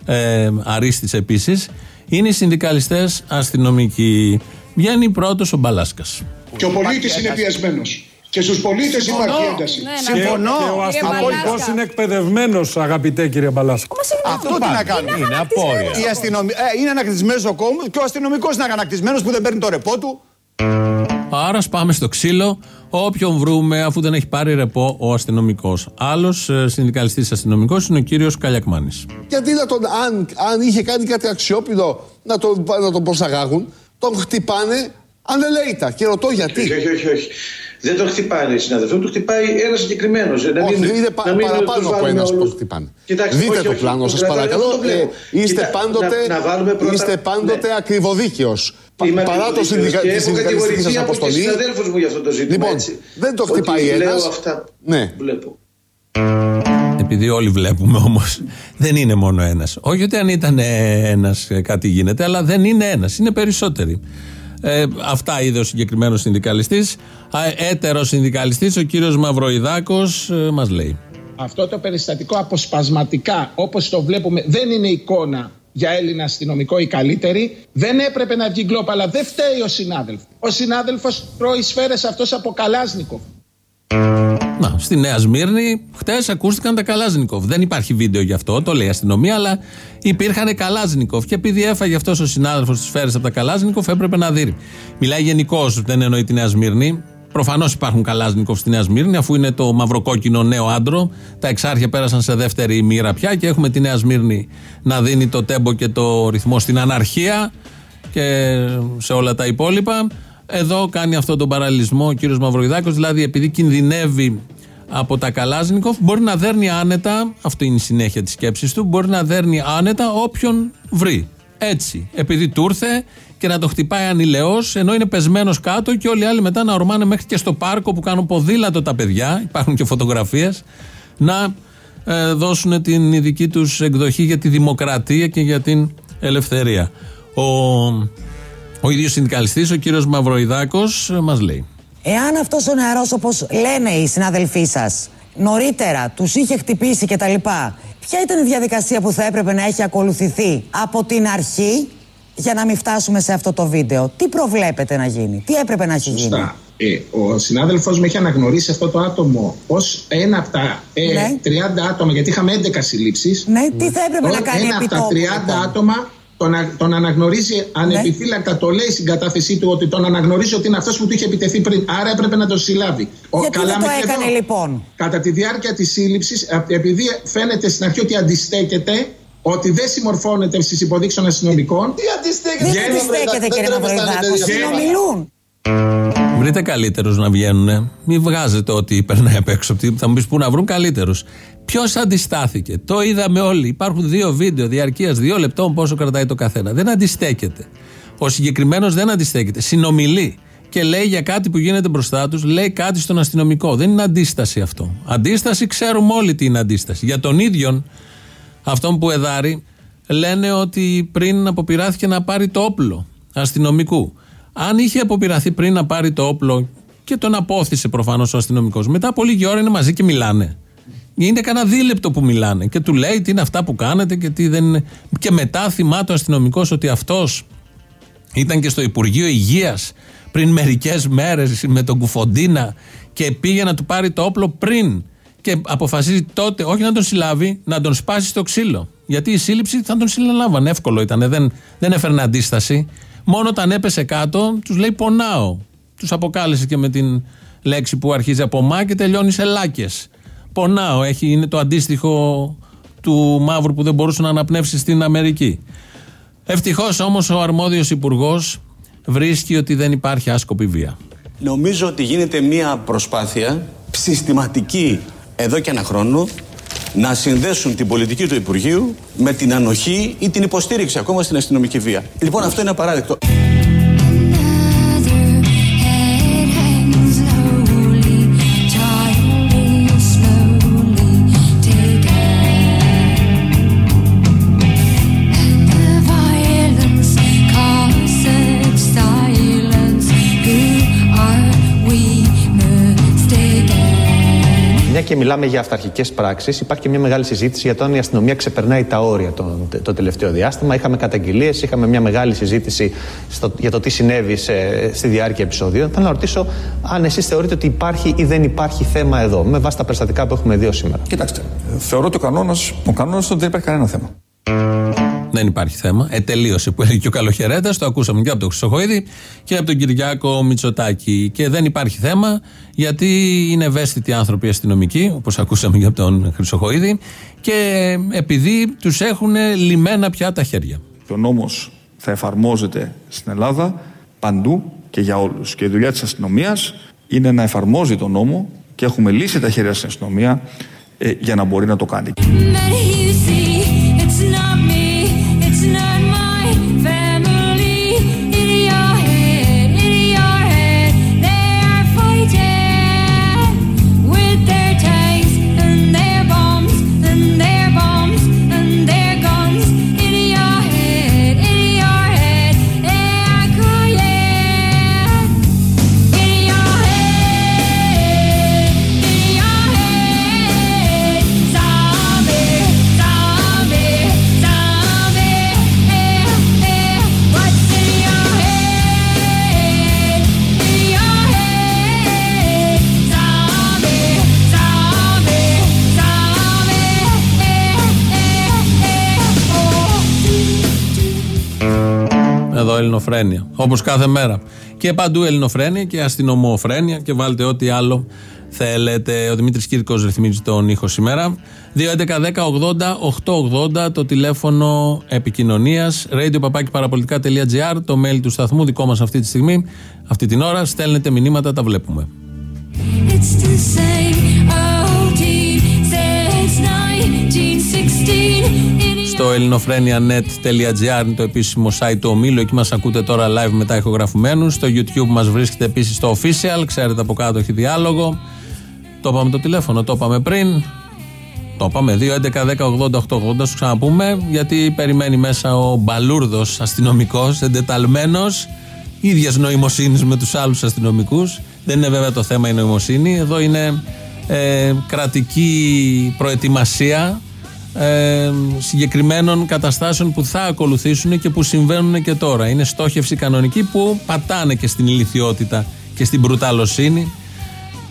ε, αρίστης επίσης, είναι οι συνδικαλιστές αστυνομικοί. Βγαίνει πρώτος ο Μπαλάσκας. Και ο πολίτης είναι πιεσμένος. Και στους πολίτες υπάρχει ένταση. Συμφωνώ. Και ο αστυνομικό είναι εκπαιδευμένος, αγαπητέ κύριε Μπαλάσκα. Αυτό τι να κάνει. Είναι απόρρια. Η αστυνομ... ε, είναι ανακτισμένος ο κόμμα και ο αστυνομικός είναι ανακτισμένος που δεν παίρνει το ρεπό του. Άρα πάμε στο ξύλο. Όποιον βρούμε, αφού δεν έχει πάρει ρεπό ο αστυνομικός. Άλλος συνδικαλιστής αστυνομικός είναι ο κύριος Καλιακμάνης. Γιατί να τον, αν, αν είχε κάνει κάτι αξιόπινο να τον, να τον προσαγάγουν, τον χτυπάνε ανελαίητα. Και ρωτώ γιατί. Όχι, όχι, όχι. Δεν το χτυπάνε οι συναδελφοί, το χτυπάει ένας συγκεκριμένος. Όχι, είναι πα, παραπάνω από ένας που χτυπάνε. Κοιτάξτε, Δείτε όχι, το όχι, πλάνο, το σα παρακαλώ. το βλέπω. Ε, είστε Κοίτα, πάντοτε, να- να βάλουμε πρώτα- είστε πάντοτε ναι. ακριβοδίκαιος. Είμαι Παρά το ακριβοδίκαιος συνδικα... και τη έχω συνδικαλιστική κατηγορηθεί σα από τους αποστολή. συναδέλφους μου για αυτό το ζήτημα, Λοιπόν, έτσι. δεν το Ότι χτυπάει λέω ένας. αυτά Ναι. που βλέπω. Επειδή όλοι βλέπουμε όμως, δεν είναι μόνο ένας. Όχι ότι αν ήταν ένας κάτι γίνεται, αλλά δεν είναι ένας, είναι περισσότεροι. Ε, αυτά είδε ο συγκεκριμένος συνδικαλιστής. Έτερος συνδικαλιστής, ο κύριος Μαυροϊδάκος, ε, μας λέει. Αυτό το περιστατικό αποσπασματικά όπως το βλέπουμε δεν είναι εικόνα για Έλληνα αστυνομικό η καλύτερη. Δεν έπρεπε να βγει γκλόπ, αλλά δεν φταίει ο συνάδελφος. Ο συνάδελφος τρώει σφαίρες αυτός από Καλάσνικο. Να, στη Νέα Σμύρνη, χτες ακούστηκαν τα Καλάζνικοφ. Δεν υπάρχει βίντεο γι' αυτό, το λέει η αστυνομία, αλλά υπήρχαν Καλάζνικοφ. Και επειδή έφαγε αυτός ο συνάδελφος τη σφαίρες από τα Καλάζνικοφ, έπρεπε να δει. Μιλάει γενικώ, δεν εννοεί τη Νέα Σμύρνη. Προφανώς υπάρχουν Καλάζνικοφ στη Νέα Σμύρνη, αφού είναι το μαυροκόκκινο νέο άντρο. Τα εξάρχεια πέρασαν σε δεύτερη μοίρα πια και έχουμε τη Νέα Σμύρνη να δίνει το τέμπο και το ρυθμό στην αναρχία και σε όλα τα υπόλοιπα. Εδώ κάνει αυτό τον παραλληλισμό ο κύριος Μαυροϊδάκος, δηλαδή επειδή κινδυνεύει από τα Καλάζνικοφ, μπορεί να δέρνει άνετα, αυτό είναι η συνέχεια της σκέψης του, μπορεί να δέρνει άνετα όποιον βρει. Έτσι, επειδή του ήρθε και να το χτυπάει ανηλαιώς, ενώ είναι πεσμένος κάτω και όλοι οι άλλοι μετά να ορμάνε μέχρι και στο πάρκο που κάνουν ποδήλατο τα παιδιά, υπάρχουν και φωτογραφίες, να ε, δώσουν την ειδική τους εκδοχή για τη δημοκρατία και για την ελευθερία. Ο, ο ίδιος συνδικαλιστής, ο κύριος Μαυροϊδάκος, ε, μας λέει. Εάν αυτός ο νεαρός, όπως λένε οι συναδελφοί σας, νωρίτερα τους είχε χτυπήσει κτλ., ποια ήταν η διαδικασία που θα έπρεπε να έχει ακολουθηθεί από την αρχή; Για να μην φτάσουμε σε αυτό το βίντεο. Τι προβλέπετε να γίνει, τι έπρεπε να έχει γίνει; Σωστά. Ε, ο συνάδελφος με έχει αναγνωρίσει αυτό το άτομο ως ένα από τα ε, Ναι. 30 άτομα, γιατί είχαμε 11 συλλήψεις. Ναι, τι θα έπρεπε να κάνει Ένα από τα επιτόπου, 30 λοιπόν. άτομα τον, α- τον αναγνωρίζει Ναι. ανεπιφύλακτα, το λέει στην κατάθεσή του ότι τον αναγνωρίζει ότι είναι αυτός που του είχε επιτεθεί πριν. Άρα έπρεπε να τον συλλάβει. Ο- Γιατί δεν το μέχρι έκανε εδώ. λοιπόν; Κατά τη διάρκεια της σύλληψης, α- επειδή φαίνεται στην αρχή ότι αντιστέκεται, ότι δεν συμμορφώνεται στις υποδείξεις των αστυνομικών. Τι αντιστέκεται, Δεν αντιστέκεται, κύριε Μαυροϊδάκο. Συνομιλούν. Βρείτε καλύτερους να βγαίνουν. Μην βγάζετε ό,τι περνάει απ' έξω. Θα μου πεις πού να βρουν καλύτερους. Ποιος αντιστάθηκε. Το είδαμε όλοι. Υπάρχουν δύο βίντεο διαρκείας δύο λεπτών πόσο κρατάει το καθένα. Δεν αντιστέκεται. Ο συγκεκριμένος δεν αντιστέκεται. Συνομιλεί και λέει για κάτι που γίνεται μπροστά τους, λέει κάτι στον αστυνομικό. Δεν είναι αντίσταση αυτό. Αντίσταση ξέρουμε όλοι τι είναι αντίσταση. Για τον ίδιον αυτόν που εδάρει, λένε ότι πριν αποπειράθηκε να πάρει το όπλο αστυνομικού. Αν είχε αποπειραθεί πριν να πάρει το όπλο και τον απόθυσε προφανώς ο αστυνομικός, μετά από λίγη ώρα είναι μαζί και μιλάνε. Είναι κανένα δίλεπτο που μιλάνε και του λέει τι είναι αυτά που κάνετε και τι δεν είναι. Και μετά θυμάται ο αστυνομικός ότι αυτός ήταν και στο Υπουργείο Υγείας πριν μερικές μέρες με τον Κουφοντίνα και πήγε να του πάρει το όπλο πριν. Και αποφασίζει τότε όχι να τον συλλάβει, να τον σπάσει στο ξύλο. Γιατί η σύλληψη θα τον συλλάβαν. Εύκολο ήταν. Δεν, δεν έφερνε αντίσταση. Μόνο όταν έπεσε κάτω, τους λέει πονάω. Τους αποκάλεσε και με την λέξη που αρχίζει από μα και τελειώνει σε λάκες. Πονάω. Έχει, είναι το αντίστοιχο του μαύρου που δεν μπορούσε να αναπνεύσει στην Αμερική. Ευτυχώς όμως ο αρμόδιος υπουργός βρίσκει ότι δεν υπάρχει άσκοπη βία. Νομίζω ότι γίνεται μια προσπάθεια συστηματική εδώ και ένα χρόνο να συνδέσουν την πολιτική του Υπουργείου με την ανοχή ή την υποστήριξη ακόμα στην αστυνομική βία. Λοιπόν, αυτό είναι απαράδεκτο. Και μιλάμε για αυταρχικές πράξεις, υπάρχει και μια μεγάλη συζήτηση για το αν η αστυνομία ξεπερνάει τα όρια το, το τελευταίο διάστημα. Είχαμε καταγγελίες, είχαμε μια μεγάλη συζήτηση στο, για το τι συνέβη σε, στη διάρκεια επεισοδίων. Θέλω να ρωτήσω αν εσείς θεωρείτε ότι υπάρχει ή δεν υπάρχει θέμα εδώ, με βάση τα περιστατικά που έχουμε δει ως σήμερα. Κοιτάξτε, θεωρώ ότι ο κανόνας ο κανόνας ότι δεν υπάρχει κανένα θέμα. Δεν υπάρχει θέμα. Ε, τελείωσε που έλεγε και ο Καλοχαιρέτας. Το ακούσαμε και από τον Χρυσοχοίδη και από τον Κυριάκο Μητσοτάκη. Και δεν υπάρχει θέμα γιατί είναι ευαίσθητοι άνθρωποι αστυνομικοί, όπως ακούσαμε και από τον Χρυσοχοίδη, και επειδή τους έχουν λιμένα πια τα χέρια. Και ο νόμος θα εφαρμόζεται στην Ελλάδα παντού και για όλους. Και η δουλειά της αστυνομίας είναι να εφαρμόζει τον νόμο και έχουμε λύσει τα χέρια στην αστυνομία ε, για να μπορεί να το κάνει. Ελληνοφρένεια. Όπως κάθε μέρα. Και παντού ελληνοφρένεια και αστυνομοφρένεια και βάλτε ό,τι άλλο θέλετε. Ο Δημήτρης Κύρκος ρυθμίζει τον ήχο σήμερα. 2.11.10.80.880 το τηλέφωνο επικοινωνίας. radio το mail του σταθμού δικό μας αυτή τη στιγμή. Αυτή την ώρα στέλνετε μηνύματα, τα βλέπουμε. It's στο ελληνοφρένια.net.gr είναι το επίσημο site του ομίλου. Εκεί μας ακούτε τώρα live μετά ηχογραφημένου. Στο YouTube μας βρίσκεται επίσης στο official. Ξέρετε από κάτω έχει διάλογο. Το είπαμε το τηλέφωνο, το είπαμε πριν. Το είπαμε 2.11.10.80.880. Σου ξαναπούμε γιατί περιμένει μέσα ο μπαλούρδος αστυνομικός, εντεταλμένος, ίδιας νοημοσύνης με τους άλλους αστυνομικούς. Δεν είναι βέβαια το θέμα η νοημοσύνη. Εδώ είναι ε, κρατική προετοιμασία ε, συγκεκριμένων καταστάσεων που θα ακολουθήσουν και που συμβαίνουν και τώρα. Είναι στόχευση κανονική που πατάνε και στην ηλικιότητα και στην μπρουταλοσύνη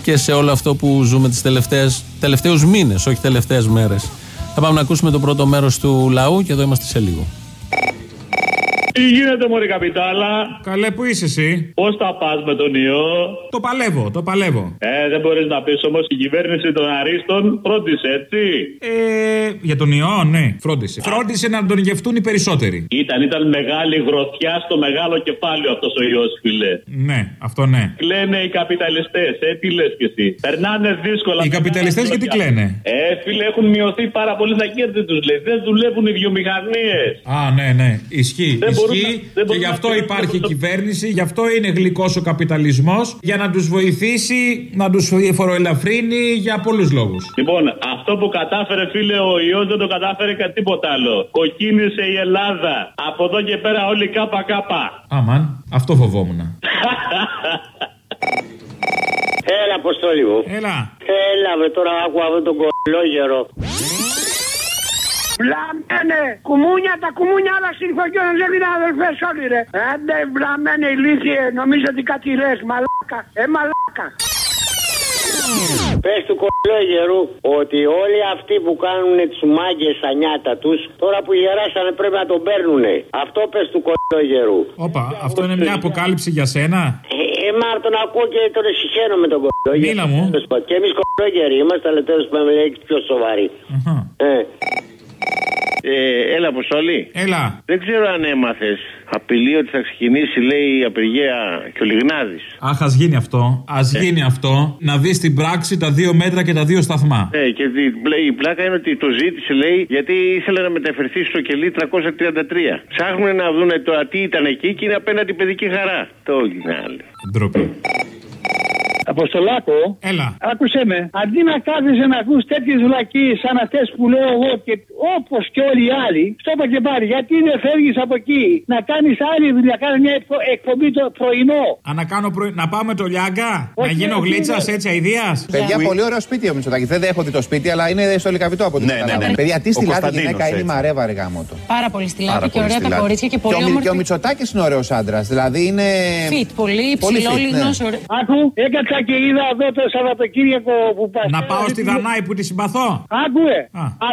και σε όλο αυτό που ζούμε τις τελευταίες, τελευταίους μήνες, όχι τελευταίες μέρες. Θα πάμε να ακούσουμε το πρώτο μέρος του λαού και εδώ είμαστε σε λίγο. Τι γίνεται, Μωρή Καπιτάλα; Καλέ, πού είσαι εσύ; Πώς τα πας με τον ιό; Το παλεύω, το παλεύω. Ε, δεν μπορείς να πεις όμως η κυβέρνηση των Αρίστων φρόντισε, έτσι. Ε, για τον ιό, ναι, φρόντισε. Φρόντισε να τον γευτούν οι περισσότεροι. Ήταν, ήταν μεγάλη γροθιά στο μεγάλο κεφάλαιο αυτός ο ιός, φίλε. Ναι, αυτό ναι. Κλαίνε οι καπιταλιστές, ε, τι λες κι εσύ. Περνάνε δύσκολα. Οι καπιταλιστές γιατί κλαίνε; Ε, φίλε, έχουν μειωθεί πάρα πολύ στα κέρδη του, λέει. Δεν δουλεύουν οι βιομηχανίες. Α, ναι, ναι. Ισχύει. Δεν μπορούν Ισχύει. να- δεν Και μπορούν γι' να αυτό κρίνουν υπάρχει το- κυβέρνηση, γι' αυτό είναι γλυκός ο καπιταλισμός. Για να τους βοηθήσει, να τους φοροελαφρύνει για πολλούς λόγους. Λοιπόν, αυτό που κατάφερε, φίλε, ο ιός δεν το κατάφερε κάτι τίποτα άλλο. Κοκκίνησε η Ελλάδα. Από εδώ και πέρα όλοι κάπα κάπα. Αμαν, αυτό φοβόμουν. Έλα, Αποστόλη μου. Έλα. Έλα, με τώρα άκουγα αυτόν τον κολόγερο. Βλαμμένε! Κουμούνια, τα κουμούνια όλα στην οικογένεια δεν είναι αδελφές όλοι ρε. Άντε βλαμμένε ηλίθιε, νομίζω ότι κάτι λες, μαλάκα, ε μαλάκα. Πες του κολόγερου ότι όλοι αυτοί που κάνουν τις μάγκες στα νιάτα τους, τώρα που γεράσανε πρέπει να τον παίρνουνε. Αυτό πες του κολόγερου. Όπα, αυτό είναι μια αποκάλυψη για σένα; Ε, ε, μα τον ακούω και τον συγχαίρω με τον κολόγερο. Μίλα μου. Τέλος πάντων. Και εμείς κολόγεροι είμαστε, αλλά τέλος πάντων λέει πιο σοβαροί. Ε. Ε, έλα, Αποστολή. Έλα. Δεν ξέρω αν έμαθες. Απειλεί ότι θα ξεκινήσει, λέει, η απεργία και ο Λιγνάδης. Αχ, ας γίνει αυτό. Α γίνει αυτό. Να δεις στην πράξη τα δύο μέτρα και τα δύο σταθμά. Ναι, και η- λέει, η πλάκα είναι ότι το ζήτησε, λέει, γιατί ήθελε να μεταφερθεί στο κελί 333. Ψάχνουν να δουν τώρα τι ήταν εκεί και είναι απέναντι παιδική χαρά. Το είναι άλλο. Ντροπή. Αποστολάκο. Έλα. Άκουσε με. Αντί να κάθεσαι να ακούς τέτοιες βλακίες σαν αυτές που λέω εγώ και όπως και όλοι οι άλλοι, στο είπα και πάλι, γιατί δεν φεύγεις από εκεί να κάνεις άλλη δουλειά, κάνεις μια εκπο- εκπομπή το πρωινό; Α, να, κάνω πρωί- να πάω με το λιάγκα, να Όχι, γίνω όχι, γλίτσας είναι- έτσι αηδίας; Παιδιά, πολύ ωραίο σπίτι ο Μητσοτάκη. Δεν έχω δει το σπίτι, αλλά είναι στο Λικαβιτό από ό,τι Ναι, καταλαβαίνω. ναι, ναι. Παιδιά, τι Ο στη λάδι Κωνσταντίνος, γυναίκα είναι η έτσι. μαρέβα, ρε γάμο το. Πάρα πολύ στη Πάρα λάδι και πολύ ωραία στη τα λάδι. κορίτσια και πολύ ο, Μι- όμορφη. και ο Μητσοτάκης είναι ωραίος άντρας. Δηλαδή είναι. Fit, πολύ Πολύ υψηλό fit, λιγνός, ναι. ωραίο. Άκου, έκατσα και είδα εδώ το Σαββατοκύριακο που πας. Να πάω στη Δανάη που τη συμπαθώ. Άκουε.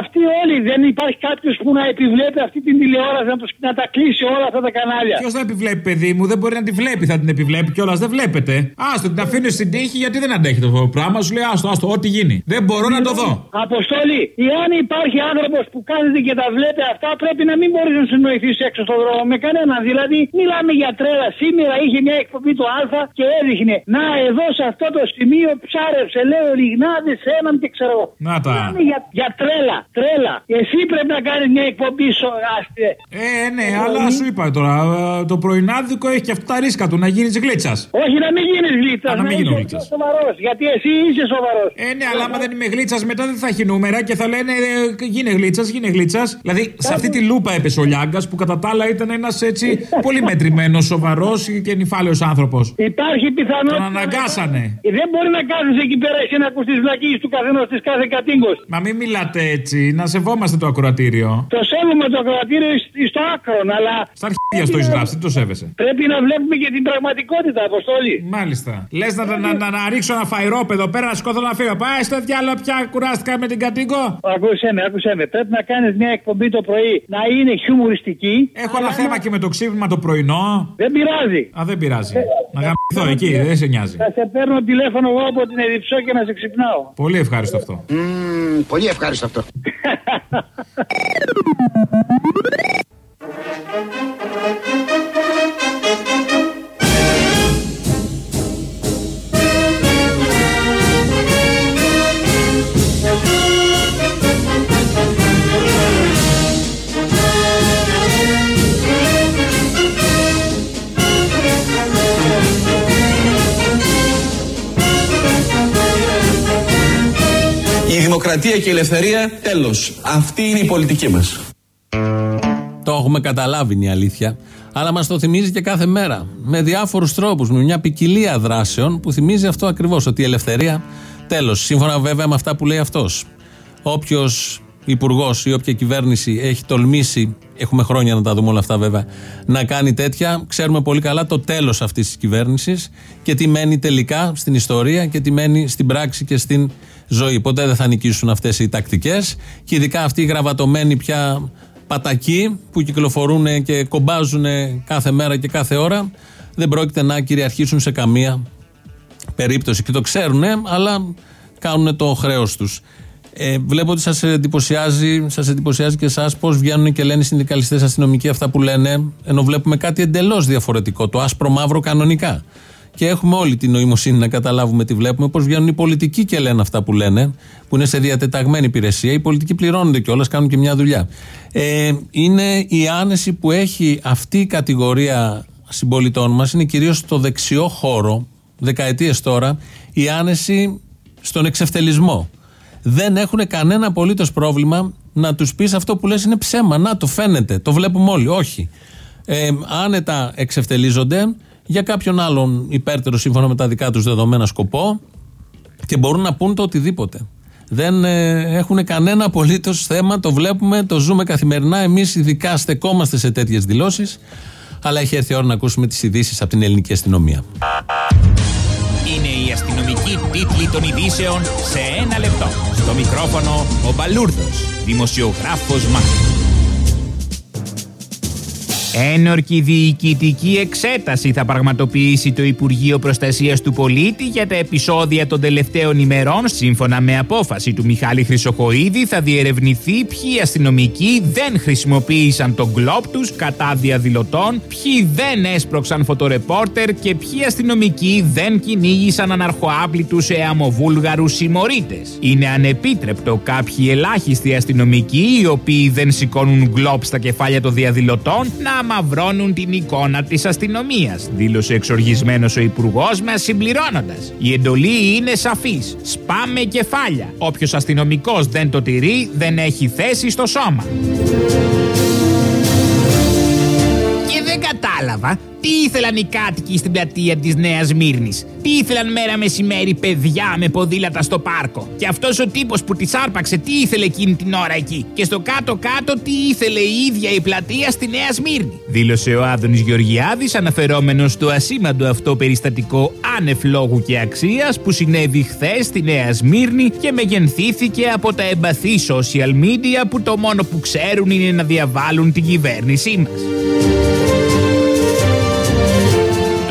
Αυτοί όλοι δεν υπάρχει κάποιος που να επιβλέπει αυτή την τηλεόραση να, τους, να τα κλείσει όλα αυτά τα κανάλια. Ποιος θα επιβλέπει, παιδί μου, δεν μπορεί να τη βλέπει. Θα την επιβλέπει κιόλας, δεν βλέπετε. Άστο, την αφήνεις στην τύχη γιατί δεν αντέχει το πράγμα. Σου λέει, άστο, άστο, ό,τι γίνει. Δεν μπορώ να το δω. Αποστολή, εάν υπάρχει άνθρωπος που κάθεται και τα βλέπει αυτά, πρέπει να μην μπορείς να συνοηθείς έξω στον δρόμο με κανέναν. Δηλαδή, μιλάμε για τρέλα. Σήμερα είχε μια εκπομπή το Α και έδειχνε. Να, εδώ σε αυτό το σημείο ψάρεψε, λέει ο Λιγνάδη έναν και ξέρω. εγώ. Να τα. Μιλάμε Για, για τρέλα, τρέλα. Εσύ πρέπει να κάνεις μια εκπομπή σο, άστε. Ε, ναι, αλλά σου είπα τώρα, ε, το πρωινάδικο έχει και αυτά τα ρίσκα του να γίνεις γλίτσας. Όχι να μην γίνεις γλίτσας. Α, να μην γίνω είσαι γλίτσας. σοβαρός. Γιατί εσύ είσαι σοβαρός. Ε, ναι, αλλά άμα δεν είμαι γλίτσας, μετά δεν θα έχει νούμερα και θα λένε ε, γίνε γλίτσας, γίνε γλίτσας. Δηλαδή, σε αυτή τη λούπα έπεσε ο Λιάγκας που κατά τα άλλα ήταν ένας έτσι πολύ μετρημένος, σοβαρός και νυφάλαιος άνθρωπος. Υπάρχει πιθανότητα. Τον αναγκάσανε. Ε, Δεν μπορεί να κάνει εκεί πέρα εσύ να ακού τις βλακίε του καθενός της κάθε κατήγκο. Μα μην μιλάτε έτσι, να σεβόμαστε το ακροατήριο. Το σέβομαι το κρατήριο εις- στο άκρον, αλλά. Στα αρχίδια στο έχει γράψει, τι το σέβεσαι. Πρέπει να βλέπουμε και την πραγματικότητα, Αποστόλη. Μάλιστα. Λες να, να, να, να, ρίξω ένα φαϊρόπεδο πέρα να σκόθω να φύγω. Πάει στο διάλογο πια κουράστηκα με την κατοίκο. Ακούσε με, ακούσε με. Πρέπει να κάνεις μια εκπομπή το πρωί να είναι χιουμοριστική. Έχω ένα θέμα και με το ξύπνημα το πρωινό. Δεν πειράζει. Α, δεν πειράζει. Να γαμπηθώ εκεί, δεν σε νοιάζει. Θα σε παίρνω τηλέφωνο εγώ από την Εδιψό και να σε ξυπνάω. Πολύ ευχάριστο αυτό. πολύ ευχάριστο αυτό. δημοκρατία και η ελευθερία, τέλος. Αυτή είναι η πολιτική μας. Το έχουμε καταλάβει είναι η αλήθεια. Αλλά μας το θυμίζει και κάθε μέρα. Με διάφορους τρόπους, με μια ποικιλία δράσεων που θυμίζει αυτό ακριβώς. Ότι η ελευθερία, τέλος. Σύμφωνα βέβαια με αυτά που λέει αυτός. Όποιος υπουργός ή όποια κυβέρνηση έχει τολμήσει, έχουμε χρόνια να τα δούμε όλα αυτά βέβαια, να κάνει τέτοια, ξέρουμε πολύ καλά το τέλος αυτής της κυβέρνησης και τι μένει τελικά στην ιστορία και τι μένει στην πράξη και στην ζωή. Ποτέ δεν θα νικήσουν αυτές οι τακτικές και ειδικά αυτοί οι γραβατωμένοι πια πατακοί που κυκλοφορούν και κομπάζουν κάθε μέρα και κάθε ώρα δεν πρόκειται να κυριαρχήσουν σε καμία περίπτωση. Και το ξέρουν αλλά κάνουν το χρέος τους. Ε, βλέπω ότι σας εντυπωσιάζει, σας εντυπωσιάζει και εσάς πώς βγαίνουν και λένε οι συνδικαλιστές αστυνομικοί αυτά που λένε ενώ βλέπουμε κάτι εντελώς διαφορετικό το άσπρο μαύρο κανονικά και έχουμε όλη την νοημοσύνη να καταλάβουμε τι βλέπουμε. Πώ βγαίνουν οι πολιτικοί και λένε αυτά που λένε, που είναι σε διατεταγμένη υπηρεσία. Οι πολιτικοί πληρώνονται κιόλας, κάνουν και μια δουλειά. Ε, είναι η άνεση που έχει αυτή η κατηγορία συμπολιτών μας, είναι κυρίως στο δεξιό χώρο, δεκαετίες τώρα, η άνεση στον εξευτελισμό. Δεν έχουν κανένα απολύτως πρόβλημα να τους πεις αυτό που λες είναι ψέμα. Να, το φαίνεται, το βλέπουμε όλοι. Όχι. Ε, άνετα εξευτελίζονται για κάποιον άλλον υπέρτερο σύμφωνα με τα δικά τους δεδομένα σκοπό και μπορούν να πούν το οτιδήποτε. Δεν ε, έχουν κανένα απολύτως θέμα, το βλέπουμε, το ζούμε καθημερινά. Εμείς ειδικά στεκόμαστε σε τέτοιες δηλώσεις. Αλλά έχει έρθει η ώρα να ακούσουμε τις ειδήσεις από την ελληνική αστυνομία. Είναι η αστυνομική τίτλη των ειδήσεων σε ένα λεπτό. Στο μικρόφωνο ο Μπαλούρδος, δημοσιογράφος Μάρκος. Ένορκη διοικητική εξέταση θα πραγματοποιήσει το Υπουργείο Προστασίας του Πολίτη για τα επεισόδια των τελευταίων ημερών. Σύμφωνα με απόφαση του Μιχάλη Χρυσοχοίδη, θα διερευνηθεί ποιοι αστυνομικοί δεν χρησιμοποίησαν τον γκλόπ τους κατά διαδηλωτών, ποιοι δεν έσπρωξαν φωτορεπόρτερ και ποιοι αστυνομικοί δεν κυνήγησαν αναρχοάπλητους εαμοβούλγαρου συμμορίτες. Είναι ανεπίτρεπτο κάποιοι ελάχιστοι αστυνομικοί, οι οποίοι δεν σηκώνουν γκλόπ στα κεφάλια των διαδηλωτών, να αμαυρώνουν την εικόνα της αστυνομίας, δήλωσε εξοργισμένος ο Υπουργός μας συμπληρώνοντας. Η εντολή είναι σαφής. Σπάμε κεφάλια. Όποιος αστυνομικός δεν το τηρεί, δεν έχει θέση στο σώμα. Και δεν κατάλαβα τι ήθελαν οι κάτοικοι στην πλατεία της Νέας Μύρνης. Τι ήθελαν μέρα μεσημέρι παιδιά με ποδήλατα στο πάρκο. Και αυτός ο τύπος που τη άρπαξε, τι ήθελε εκείνη την ώρα εκεί. Και στο κάτω-κάτω, τι ήθελε η ίδια η πλατεία στη Νέας Σμύρνη. Δήλωσε ο Άδωνης Γεωργιάδης, αναφερόμενος στο ασήμαντο αυτό περιστατικό άνευ λόγου και αξίας που συνέβη χθες στη Νέας Σμύρνη και μεγενθήθηκε από τα εμπαθή social media που το μόνο που ξέρουν είναι να διαβάλουν την κυβέρνησή μας.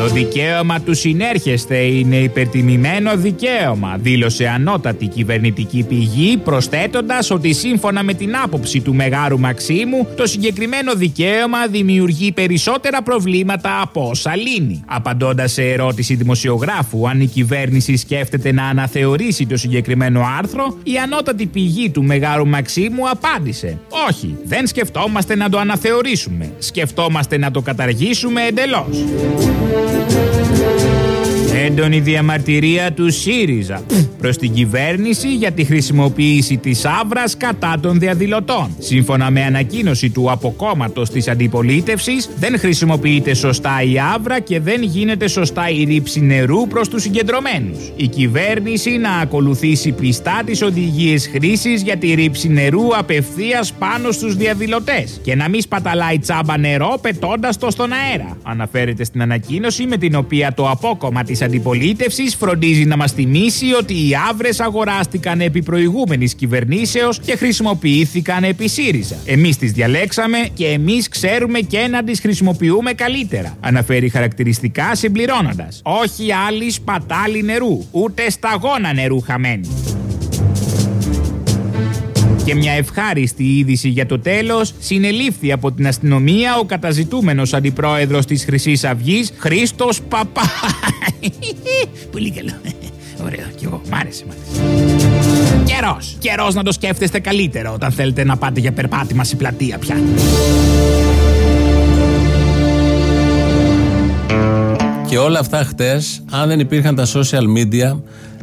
Το Το δικαίωμα του συνέρχεστε είναι υπερτιμημένο δικαίωμα, δήλωσε ανώτατη κυβερνητική πηγή, προσθέτοντας ότι σύμφωνα με την άποψη του Μεγάρου Μαξίμου, το συγκεκριμένο δικαίωμα δημιουργεί περισσότερα προβλήματα από όσα λύνει. Απαντώντας σε ερώτηση δημοσιογράφου αν η κυβέρνηση σκέφτεται να αναθεωρήσει το συγκεκριμένο άρθρο, η ανώτατη πηγή του Μεγάρου Μαξίμου απάντησε: Όχι, δεν σκεφτόμαστε να το αναθεωρήσουμε. Σκεφτόμαστε να το καταργήσουμε εντελώς. Έντονη διαμαρτυρία του ΣΥΡΙΖΑ προς την κυβέρνηση για τη χρησιμοποίηση της Αύρα κατά των διαδηλωτών. Σύμφωνα με ανακοίνωση του αποκόμματος της αντιπολίτευσης, δεν χρησιμοποιείται σωστά η Αύρα και δεν γίνεται σωστά η ρήψη νερού προς τους συγκεντρωμένους. Η κυβέρνηση να ακολουθήσει πιστά τις οδηγίες χρήσης για τη ρήψη νερού απευθείας πάνω στους διαδηλωτές και να μην σπαταλάει τσάμπα νερό πετώντας το στον αέρα. Αναφέρεται στην ανακοίνωση με την οποία το απόκομμα της αντιπολίτευσης φροντίζει να μας θυμίσει ότι οι άβρες αγοράστηκαν επί προηγούμενης κυβερνήσεως και χρησιμοποιήθηκαν επί ΣΥΡΙΖΑ. Εμείς τις διαλέξαμε και εμείς ξέρουμε και να τις χρησιμοποιούμε καλύτερα. Αναφέρει χαρακτηριστικά συμπληρώνοντας. Όχι άλλη σπατάλη νερού, ούτε σταγόνα νερού χαμένη. Και μια ευχάριστη είδηση για το τέλος, συνελήφθη από την αστυνομία ο καταζητούμενος αντιπρόεδρος της Χρυσής Αυγής, Χρήστος Παπά. Πολύ καλό. Ωραίο, κι εγώ. Μ' άρεσε, μ' άρεσε. Καιρός. Καιρός να το σκέφτεστε καλύτερο όταν θέλετε να πάτε για περπάτημα σε πλατεία πια. Και όλα αυτά χτες, αν δεν υπήρχαν τα social media,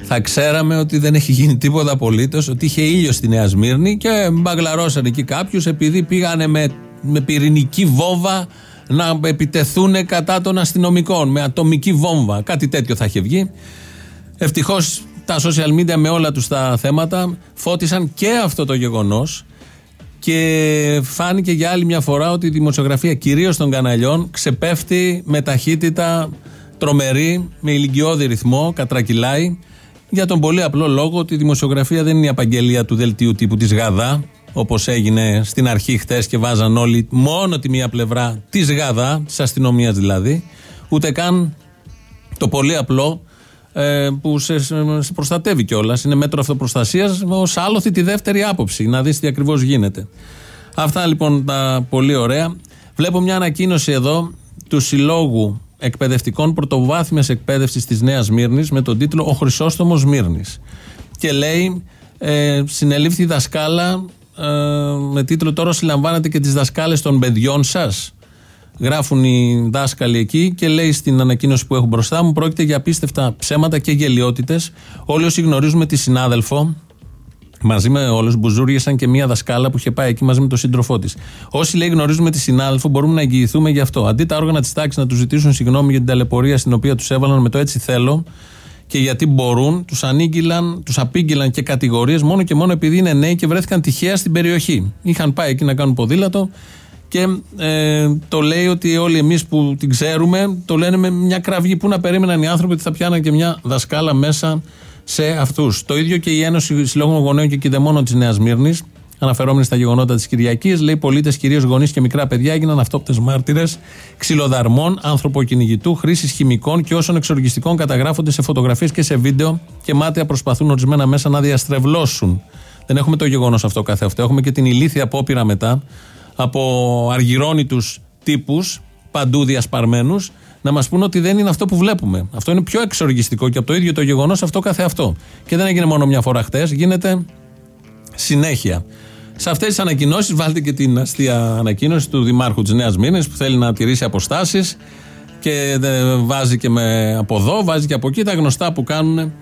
θα ξέραμε ότι δεν έχει γίνει τίποτα απολύτως, ότι είχε ήλιο στη Νέα Σμύρνη και μπαγλαρώσαν εκεί κάποιους επειδή πήγανε με, με πυρηνική βόμβα να επιτεθούν κατά των αστυνομικών, με ατομική βόμβα. Κάτι τέτοιο θα είχε βγει. Ευτυχώς τα social media με όλα τους τα θέματα φώτισαν και αυτό το γεγονός και φάνηκε για άλλη μια φορά ότι η δημοσιογραφία κυρίως των καναλιών ξεπέφτει με ταχύτητα τρομερή, με ηλικιώδη ρυθμό, κατρακυλάει για τον πολύ απλό λόγο ότι η δημοσιογραφία δεν είναι η απαγγελία του δελτίου τύπου της Γαδά, όπως έγινε στην αρχή χτε και βάζαν όλοι μόνο τη μία πλευρά της Γαδά, της αστυνομίας δηλαδή, ούτε καν το πολύ απλό ε, που σε, σε προστατεύει κιόλας. Είναι μέτρο αυτοπροστασίας ως άλοθη τη δεύτερη άποψη, να δεις τι ακριβώς γίνεται. Αυτά λοιπόν τα πολύ ωραία. Βλέπω μια ανακοίνωση εδώ του Συλλόγου Εκπαιδευτικών Πρωτοβάθμιας Εκπαίδευσης της Νέας Μύρνης με τον τίτλο Ο Χρυσόστομος Μύρνης. Και λέει, ε, συνελήφθη δασκάλα ε, με τίτλο Τώρα συλλαμβάνετε και τις δασκάλες των παιδιών σας. Γράφουν οι δάσκαλοι εκεί και λέει στην ανακοίνωση που έχω μπροστά μου: Πρόκειται για απίστευτα ψέματα και γελιότητες. Όλοι όσοι γνωρίζουμε τη συνάδελφο, μαζί με όλους, μπουζούριασαν και μία δασκάλα που είχε πάει εκεί μαζί με τον σύντροφό της. Όσοι λέει γνωρίζουμε τη συνάδελφο, μπορούμε να εγγυηθούμε γι' αυτό. Αντί τα όργανα της τάξης να τους ζητήσουν συγγνώμη για την ταλαιπωρία στην οποία τους έβαλαν με το έτσι θέλω και γιατί μπορούν, τους ανήγγυλαν, τους απήγγυλαν και κατηγορίες μόνο και μόνο επειδή είναι νέοι και βρέθηκαν τυχαία στην περιοχή. Είχαν πάει εκεί να κάνουν ποδήλατο και ε, το λέει ότι όλοι εμείς που την ξέρουμε το λένε με μια κραυγή που να περίμεναν οι άνθρωποι ότι θα πιάναν και μια δασκάλα μέσα σε αυτούς. Το ίδιο και η Ένωση Συλλόγων Γονέων και Κιδεμόνων της Νέας Μύρνης, αναφερόμενη στα γεγονότα της Κυριακής, λέει: Πολίτες, κυρίως γονείς και μικρά παιδιά έγιναν αυτόπτες μάρτυρες ξυλοδαρμών, ανθρωποκυνηγητού, χρήσης χημικών και όσων εξοργιστικών καταγράφονται σε φωτογραφίες και σε βίντεο και μάτια προσπαθούν ορισμένα μέσα να διαστρεβλώσουν. Δεν έχουμε το γεγονός αυτό κάθε αυτό. Έχουμε και την ηλίθια απόπειρα μετά από αργυρώνητους τύπους, παντού διασπαρμένους, να μας πούνε ότι δεν είναι αυτό που βλέπουμε. Αυτό είναι πιο εξοργιστικό και από το ίδιο το γεγονός αυτό καθε αυτό. Και δεν έγινε μόνο μια φορά χτες, γίνεται συνέχεια. Σε αυτές τις ανακοινώσεις, βάλτε και την αστεία ανακοίνωση του Δημάρχου της Νέας Μήνης που θέλει να τηρήσει αποστάσεις και ε, βάζει και με από εδώ, βάζει και από εκεί τα γνωστά που κάνουν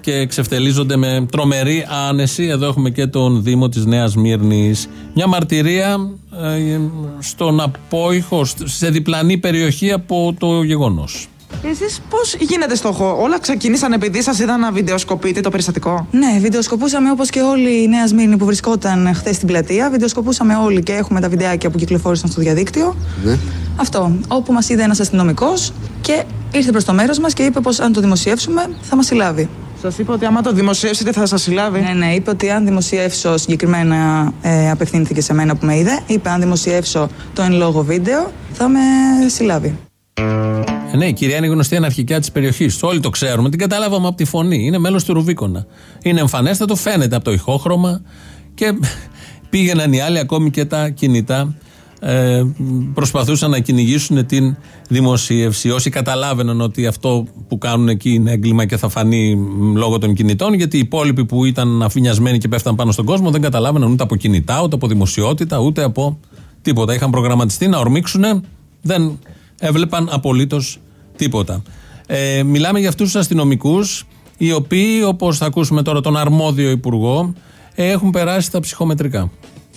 και εξευτελίζονται με τρομερή άνεση. Εδώ έχουμε και τον Δήμο της Νέας Μύρνης. Μια μαρτυρία ε, στον απόϊχο, σε διπλανή περιοχή από το γεγονός. Εσείς πώς γίνεται στόχο, Όλα ξεκίνησαν επειδή σας είδαν να βιντεοσκοπείτε το περιστατικό. Ναι, βιντεοσκοπούσαμε όπως και όλοι η Νέα Σμύρνη που βρισκόταν χθες στην πλατεία. Βιντεοσκοπούσαμε όλοι και έχουμε τα βιντεάκια που κυκλοφόρησαν στο διαδίκτυο. Ναι. Αυτό. Όπου μας είδε ένας αστυνομικός και ήρθε προς το μέρος μας και είπε πως αν το δημοσιεύσουμε θα μας συλλάβει. Σας είπε ότι άμα το δημοσιεύσετε θα σας συλλάβει. Ναι, ναι, είπε ότι αν δημοσιεύσω συγκεκριμένα ε, απευθύνθηκε σε μένα που με είδε. Είπε αν δημοσιεύσω το εν λόγω βίντεο θα με συλλάβει. Ε, ναι, η κυρία είναι γνωστή αναρχικά της περιοχής. Όλοι το ξέρουμε, την καταλάβαμε από τη φωνή. Είναι μέλος του Ρουβίκονα. Είναι εμφανέστατο, φαίνεται από το ηχόχρωμα και πήγαιναν οι άλλοι ακόμη και τα κινητά. Ε, προσπαθούσαν να κυνηγήσουν την δημοσίευση. Όσοι καταλάβαιναν ότι αυτό που κάνουν εκεί είναι έγκλημα και θα φανεί μ, λόγω των κινητών, γιατί οι υπόλοιποι που ήταν αφηνιασμένοι και πέφταν πάνω στον κόσμο δεν καταλάβαιναν ούτε από κινητά, ούτε από δημοσιότητα, ούτε από τίποτα. Είχαν προγραμματιστεί να ορμήξουν, δεν έβλεπαν απολύτως τίποτα. Ε, μιλάμε για αυτούς τους αστυνομικούς, οι οποίοι, όπως θα ακούσουμε τώρα τον αρμόδιο υπουργό, ε, έχουν περάσει τα ψυχομετρικά.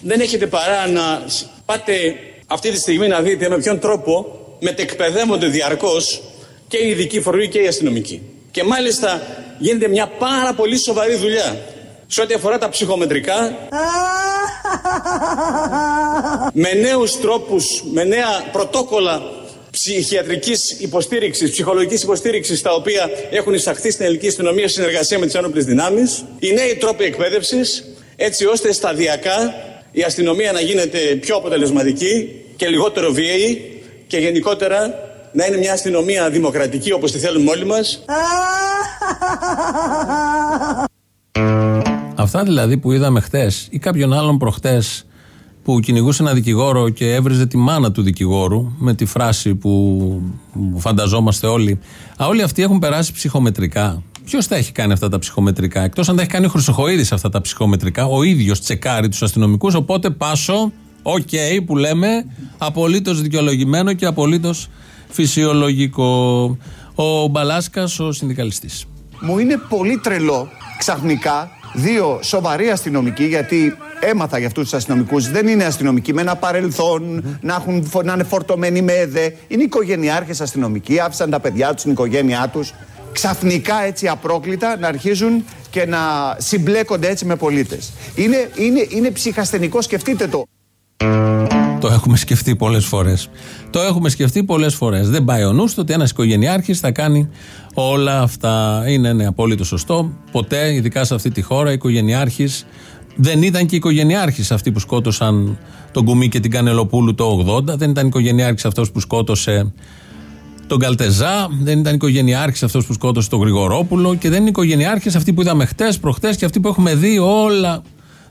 Δεν έχετε παρά να σ- πάτε αυτή τη στιγμή να δείτε με ποιον τρόπο μετεκπαιδεύονται διαρκώς και οι ειδικοί φορείς και οι αστυνομικοί. Και μάλιστα γίνεται μια πάρα πολύ σοβαρή δουλειά σε ό,τι αφορά τα ψυχομετρικά με νέους τρόπους, με νέα πρωτόκολλα ψυχιατρικής υποστήριξης, ψυχολογικής υποστήριξης τα οποία έχουν εισαχθεί στην ελληνική αστυνομία σε συνεργασία με τις ένοπλες δυνάμεις, οι νέοι τρόποι εκπαίδευσης, έτσι ώστε σταδιακά η αστυνομία να γίνεται πιο αποτελεσματική και λιγότερο βίαιη και γενικότερα να είναι μια αστυνομία δημοκρατική όπως τη θέλουμε όλοι μας. Αυτά δηλαδή που είδαμε χτες ή κάποιον άλλον προχτές που κυνηγούσε ένα δικηγόρο και έβριζε τη μάνα του δικηγόρου με τη φράση που φανταζόμαστε όλοι. Α, όλοι αυτοί έχουν περάσει ψυχομετρικά. Ποιος τα έχει κάνει αυτά τα ψυχομετρικά, εκτός αν τα έχει κάνει ο Χρυσοχοίδης αυτά τα ψυχομετρικά, ο ίδιος τσεκάρει τους αστυνομικούς. Οπότε πάσο, οκ, που λέμε, απολύτως δικαιολογημένο και απολύτως φυσιολογικό. Ο Μπαλάσκας, ο συνδικαλιστής. Μου είναι πολύ τρελό ξαφνικά δύο σοβαροί αστυνομικοί, γιατί έμαθα για αυτούς τους αστυνομικούς, δεν είναι αστυνομικοί με ένα παρελθόν, να, έχουν, να είναι φορτωμένοι με ΕΔΕ. Είναι οικογενειάρχες αστυνομικοί, άφησαν τα παιδιά τους, την οικογένειά τους. Ξαφνικά έτσι απρόκλητα να αρχίζουν και να συμπλέκονται έτσι με πολίτες. Είναι, είναι, είναι ψυχασθενικό, σκεφτείτε το. Το έχουμε σκεφτεί πολλές φορές. Το έχουμε σκεφτεί πολλές φορές. Δεν πάει ο νους του ότι ένας οικογενειάρχης θα κάνει όλα αυτά. Είναι ναι, απόλυτο σωστό. Ποτέ, ειδικά σε αυτή τη χώρα, οικογενειάρχης δεν ήταν και οικογενειάρχης αυτοί που σκότωσαν τον Κουμί και την Κανελοπούλου το 80. Δεν ήταν οικογενειάρχης αυτός που σκότωσε τον Καλτεζά, δεν ήταν οικογενειάρχης αυτός που σκότωσε τον Γρηγορόπουλο και δεν είναι οικογενειάρχης αυτοί που είδαμε χτες, προχτές και αυτοί που έχουμε δει όλα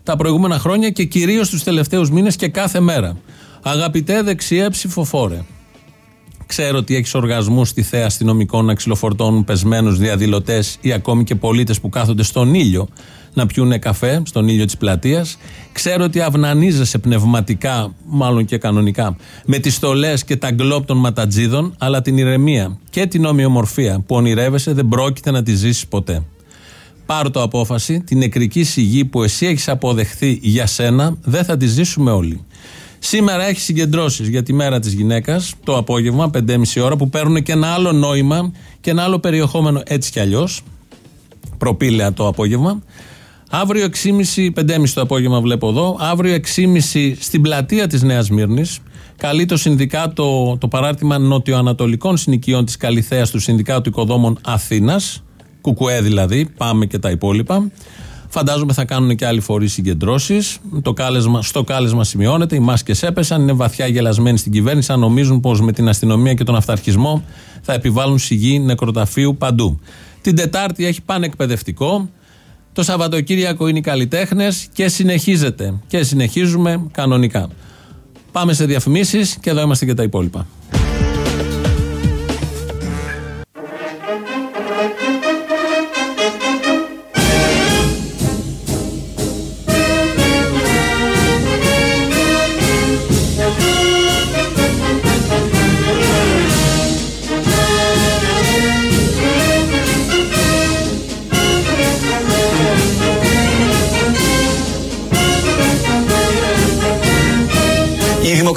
τα προηγούμενα χρόνια και κυρίως τους τελευταίους μήνες και κάθε μέρα. Αγαπητέ δεξιέ ψηφοφόρε, ξέρω ότι έχεις οργασμούς στη θέα αστυνομικών να ξυλοφορτώνουν πεσμένους διαδηλωτές ή ακόμη και πολίτες που κάθονται στον ήλιο να πιούνε καφέ, στον ήλιο της πλατείας. Ξέρω ότι αυνανίζεσαι πνευματικά, μάλλον και κανονικά, με τις στολές και τα γκλόπ των ματατζίδων, αλλά την ηρεμία και την ομοιομορφία που ονειρεύεσαι δεν πρόκειται να τη ζήσεις ποτέ. Πάρ το απόφαση, την νεκρική σιγή που εσύ έχεις αποδεχθεί για σένα, δεν θα τη ζήσουμε όλοι. Σήμερα έχει συγκεντρώσεις για τη μέρα της γυναίκας το απόγευμα, 5.30 ώρα, που παίρνουν και ένα άλλο νόημα και ένα άλλο περιεχόμενο έτσι κι αλλιώς. Προπήλαια το απόγευμα. Αύριο 6.30, 5.30 το απόγευμα βλέπω εδώ. Αύριο 6.30 στην πλατεία της Νέας Μύρνης. Καλεί το Συνδικάτο, το παράρτημα Νοτιοανατολικών Συνοικιών της Καλιθέας του Συνδικάτου Οικοδόμων Αθήνας. Κουκουέ δηλαδή, πάμε και τα υπόλοιπα. Φαντάζομαι θα κάνουν και άλλοι φορείς συγκεντρώσεις. Στο κάλεσμα σημειώνεται, οι μάσκες έπεσαν, είναι βαθιά γελασμένοι στην κυβέρνηση, αν νομίζουν πως με την αστυνομία και τον αυταρχισμό θα επιβάλλουν σιγή νεκροταφείου παντού. Την Τετάρτη έχει πάνε εκπαιδευτικό. Το Σαββατοκύριακο είναι οι καλλιτέχνες και συνεχίζεται. Και συνεχίζουμε κανονικά. Πάμε σε διαφημίσεις και εδώ είμαστε και τα υπόλοιπα.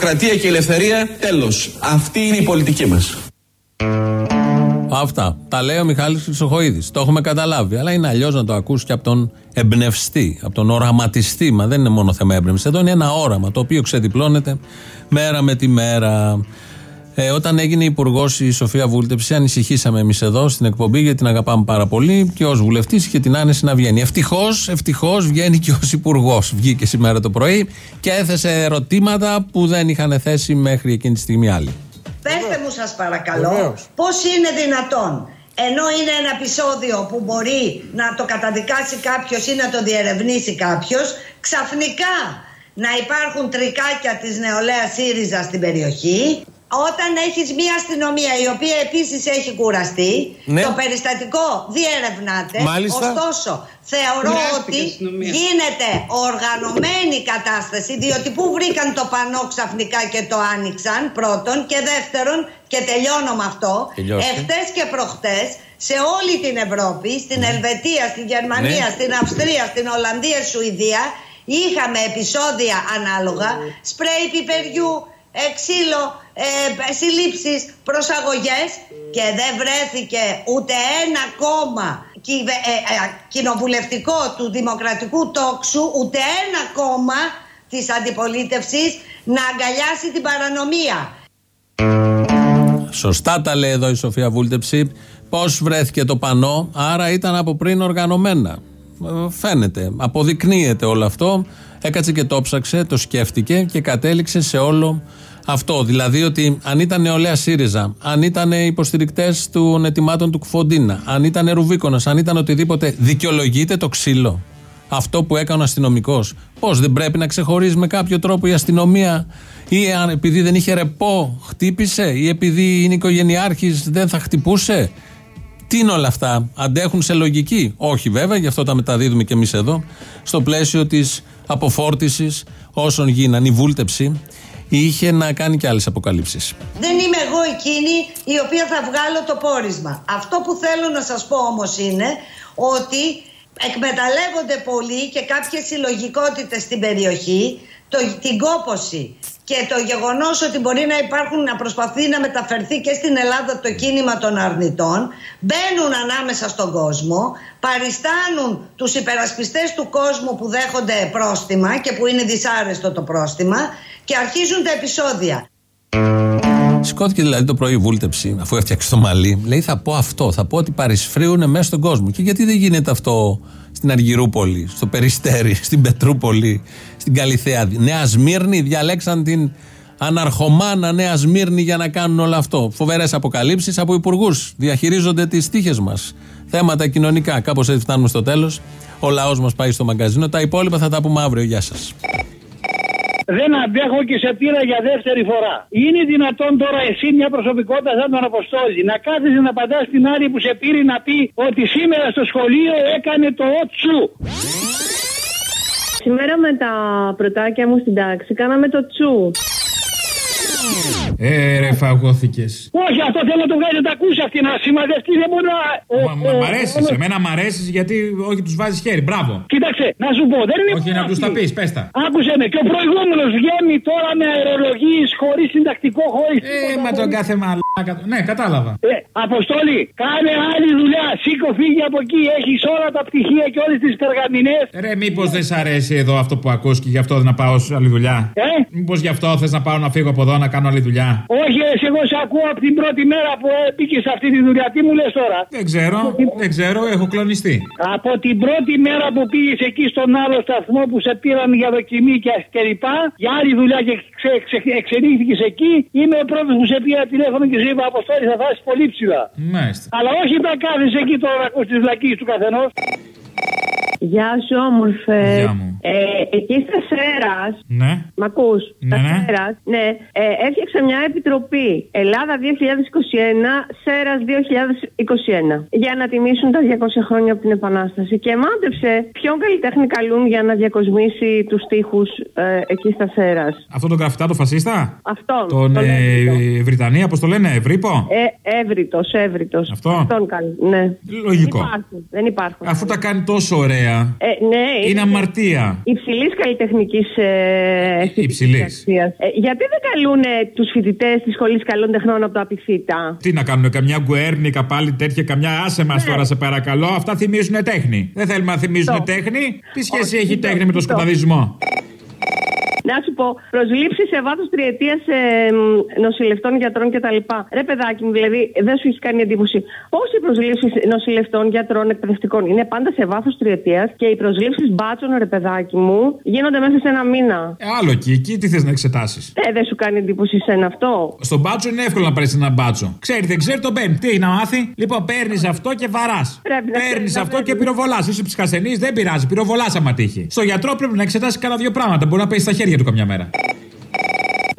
Δημοκρατία και η ελευθερία, τέλος. Αυτή είναι η πολιτική μας. Αυτά. Τα λέει ο Μιχάλης Χρυσοχοίδης. Το έχουμε καταλάβει. Αλλά είναι αλλιώς να το ακούσει και από τον εμπνευστή, από τον οραματιστή. Μα δεν είναι μόνο θέμα έμπνευσης. Εδώ είναι ένα όραμα το οποίο ξεδιπλώνεται μέρα με τη μέρα. Ε, όταν έγινε υπουργός η Σοφία Βούλτεψη, ανησυχήσαμε εμείς εδώ στην εκπομπή γιατί την αγαπάμε πάρα πολύ και ως βουλευτής είχε την άνεση να βγαίνει. Ευτυχώς, ευτυχώς βγαίνει και ως υπουργός. Βγήκε σήμερα το πρωί και έθεσε ερωτήματα που δεν είχαν θέσει μέχρι εκείνη τη στιγμή άλλοι. Πετε μου μου σας παρακαλώ Βεβαίως. πώς είναι δυνατόν ενώ είναι ένα επεισόδιο που μπορεί να το καταδικάσει κάποιος ή να το διερευνήσει κάποιος ξαφνικά να υπάρχουν τρικάκια της νεολαίας ΣΥΡΙΖΑ στην περιοχή όταν έχεις μια αστυνομία η οποία επίσης έχει κουραστεί Ναι. το περιστατικό διερευνάται Μάλιστα. ωστόσο θεωρώ Κουράστηκε ότι η αστυνομία. γίνεται οργανωμένη κατάσταση διότι πού βρήκαν το πανό ξαφνικά και το άνοιξαν πρώτον και δεύτερον και τελειώνω με αυτό Τελειώστε. εχθές και προχτές σε όλη την Ευρώπη, στην Ελβετία, στην Γερμανία, Ναι. στην Αυστρία, στην Ολλανδία, Σουηδία είχαμε επεισόδια ανάλογα σπρέι πιπεριού, ε, ξύλο, ε, συλλήψεις, προσαγωγές και δεν βρέθηκε ούτε ένα κόμμα κυβε- ε, ε, κοινοβουλευτικό του δημοκρατικού τόξου, ούτε ένα κόμμα της αντιπολίτευσης να αγκαλιάσει την παρανομία. Σωστά τα λέει εδώ η Σοφία Βούλτεψη. Πώς βρέθηκε το πανό, άρα ήταν από πριν οργανωμένα. Ε, Φαίνεται, αποδεικνύεται όλο αυτό. Έκατσε και το ψάξε, το σκέφτηκε και κατέληξε σε όλο αυτό. Δηλαδή ότι αν ήταν νεολαία ΣΥΡΙΖΑ, αν ήταν υποστηρικτές των ετοιμάτων του Κουφοντίνα, αν ήταν Ρουβίκονας, αν ήταν οτιδήποτε, δικαιολογείται το ξύλο. Αυτό που έκανε ο αστυνομικός. Πώς δεν πρέπει να ξεχωρίζει με κάποιο τρόπο η αστυνομία, ή αν επειδή δεν είχε ρεπό, χτύπησε, ή επειδή είναι οικογενειάρχης, δεν θα χτυπούσε; Τι είναι όλα αυτά, αντέχουν σε λογική; Όχι βέβαια, γι' αυτό τα μεταδίδουμε και εμείς εδώ, στο πλαίσιο της αποφόρτιση όσων γίναν. Η βούλτεψη είχε να κάνει και άλλες αποκαλύψεις. Δεν είμαι εγώ εκείνη η οποία θα βγάλω το πόρισμα. Αυτό που θέλω να σας πω όμως είναι ότι εκμεταλλεύονται πολύ και κάποιες συλλογικότητες στην περιοχή το, την κόποση και το γεγονός ότι μπορεί να υπάρχουν να προσπαθεί να μεταφερθεί και στην Ελλάδα το κίνημα των αρνητών μπαίνουν ανάμεσα στον κόσμο παριστάνουν τους υπερασπιστές του κόσμου που δέχονται πρόστιμα και που είναι δυσάρεστο το πρόστιμα και αρχίζουν τα επεισόδια. Σηκώθηκε δηλαδή το πρωί η βούλτεψη, αφού έφτιαξε το μαλλί. Λέει: Θα πω αυτό, θα πω ότι παρισφρίουν μέσα στον κόσμο. Και γιατί δεν γίνεται αυτό στην Αργυρούπολη, στο Περιστέρι, στην Πετρούπολη, στην Καλιθέα. Νέα Σμύρνη, διαλέξαν την αναρχομάνα Νέα Σμύρνη για να κάνουν όλο αυτό. Φοβερές αποκαλύψεις από υπουργούς. Διαχειρίζονται τις τύχε μας. Θέματα κοινωνικά. Κάπως έτσι φτάνουμε στο τέλος. Ο λαός μας πάει στο μαγκαζίνο. Τα υπόλοιπα θα τα πούμε αύριο. Γεια σας. Δεν αντέχω και σε πήρα για δεύτερη φορά. Είναι δυνατόν τώρα εσύ μια προσωπικότητα σαν τον Αποστόλη να κάθεσαι να πατάς την άλλη που σε πήρε να πει ότι σήμερα στο σχολείο έκανε το ότσου. Σήμερα με τα πρωτάκια μου στην τάξη κάναμε το τσου. Ε, ρε, φαγώθηκες. Όχι, αυτό θέλω να το βγάλεις τα ακούσεις αυτή να σημαδευτεί. Δεν μπορεί να. ο- ο- Μ' αρέσεις. ο- Εμένα μ' αρέσεις γιατί όχι τους βάζεις χέρι. Μπράβο. Κοίταξε, να σου πω, δεν είναι Όχι μόνο να τους τα αυτή. πεις, πες τα. Άκουσε με, και ο προηγούμενος βγαίνει τώρα με αερολογίες χωρίς συντακτικό, χωρίς. Ε, μα τον κάθε μαλάκα. Ναι, κατάλαβα. Ε, Αποστόλη, κάνε άλλη δουλειά. Σήκω, φύγει από εκεί. Έχεις όλα τα πτυχία και όλες τις περγαμηνές. Ρε, μήπως δεν σ' αρέσει εδώ αυτό που ακούς και γι' αυτό δεν να πάω σε άλλη δουλειά; Ε; Μήπως γι' αυτό θες να πάω να φύγω από εδώ να κάνω άλλη δουλειά. Όχι, εσύ, εγώ σε ακούω από την πρώτη μέρα που ε, μπήκε σε αυτή τη δουλειά. Τι μου λες τώρα; Δεν ξέρω, δεν ξέρω, έχω κλονιστεί. Από την πρώτη μέρα που πήγες εκεί στον άλλο σταθμό που σε πήραν για δοκιμή και και λοιπά, για άλλη δουλειά και ξε, ξε, εξελίχθηκες εκεί, είμαι ο πρώτος που σε πήρα τηλέφωνο και σου είπα Αποστόλη θα φτάσει πολύ ψηλά. Μάλιστα. Αλλά όχι να κάθεσαι εκεί τώρα να ακούς τις βλακίες του καθενός. Γεια σου, όμορφε. Γεια μου. Ε, εκεί στα Σέρας, Ναι. Μ' ακούς; Ναι, Στα ναι. Σέρας, ναι. Ε, έφτιαξα μια επιτροπή Ελλάδα 2021, Σέρας 2021 για να τιμήσουν τα 200 χρόνια από την Επανάσταση και μάντεψε ποιον καλλιτέχνη καλούν για να διακοσμήσει τους τοίχους ε, εκεί στα Σέρας. Αυτό τον γραφτά, το φασίστα; Αυτόν. Τον τον Εύρητο. ε, Βρυτανία, πώς το λένε, Ευρύπο; Ε, έβριτος, έβριτος. Αυτό. Αυτόν καλούν, ναι. Λογικό. Δεν υπάρχουν. Δεν υπάρχουν. Αφού τα κάνει τόσο ωραία. Ε, ναι, Είναι αμαρτία. Υψηλής καλλιτεχνικής ε, Υψηλής. αξίας. Ε, γιατί δεν καλούν τους φοιτητές της Σχολής Καλών Τεχνών από το Απιθύτα. Τι να κάνουν, καμιά γκουέρνικα πάλι τέτοια, καμιά άσε Ναι. μα τώρα σε παρακαλώ. Αυτά θυμίζουν τέχνη. Δεν θέλουμε να θυμίζουν Αυτό. τέχνη. Τι σχέση Όχι, έχει αυτό, τέχνη με τον αυτό. σκοταδισμό; Να σου πω, προσλήψει σε βάθος τριετίας ε, μ, νοσηλευτών, γιατρών κτλ. Ρε παιδάκι μου, δηλαδή δεν σου έχει κάνει εντύπωση. Πόσοι προσλήψεις νοσηλευτών, γιατρών, εκπαιδευτικών είναι πάντα σε βάθος τριετίας και οι προσλήψεις μπάτσων, ρε παιδάκι μου, γίνονται μέσα σε ένα μήνα; Ε, άλλο εκεί, εκεί τι θες να εξετάσεις; Ε, δεν σου κάνει εντύπωση σε αυτό. Στον μπάτσο είναι εύκολο να πάρεις ένα μπάτσο. Ξέρει, δεν ξέρει, τον παίρνει. Τι να μάθει; Λοιπόν, παίρνεις αυτό και βαράς. Πρέπει να Παίρνεις ξέρεις, αυτό να και πυροβολάς. Είσαι ψυχασθενής, δεν πειράζει. Πυροβολάς άμα τύχει. Στο γιατρό πρέπει να εξετάσεις κάνα δύο πράγματα. Μπορεί να πέσει στα χέρια του καμιά μέρα.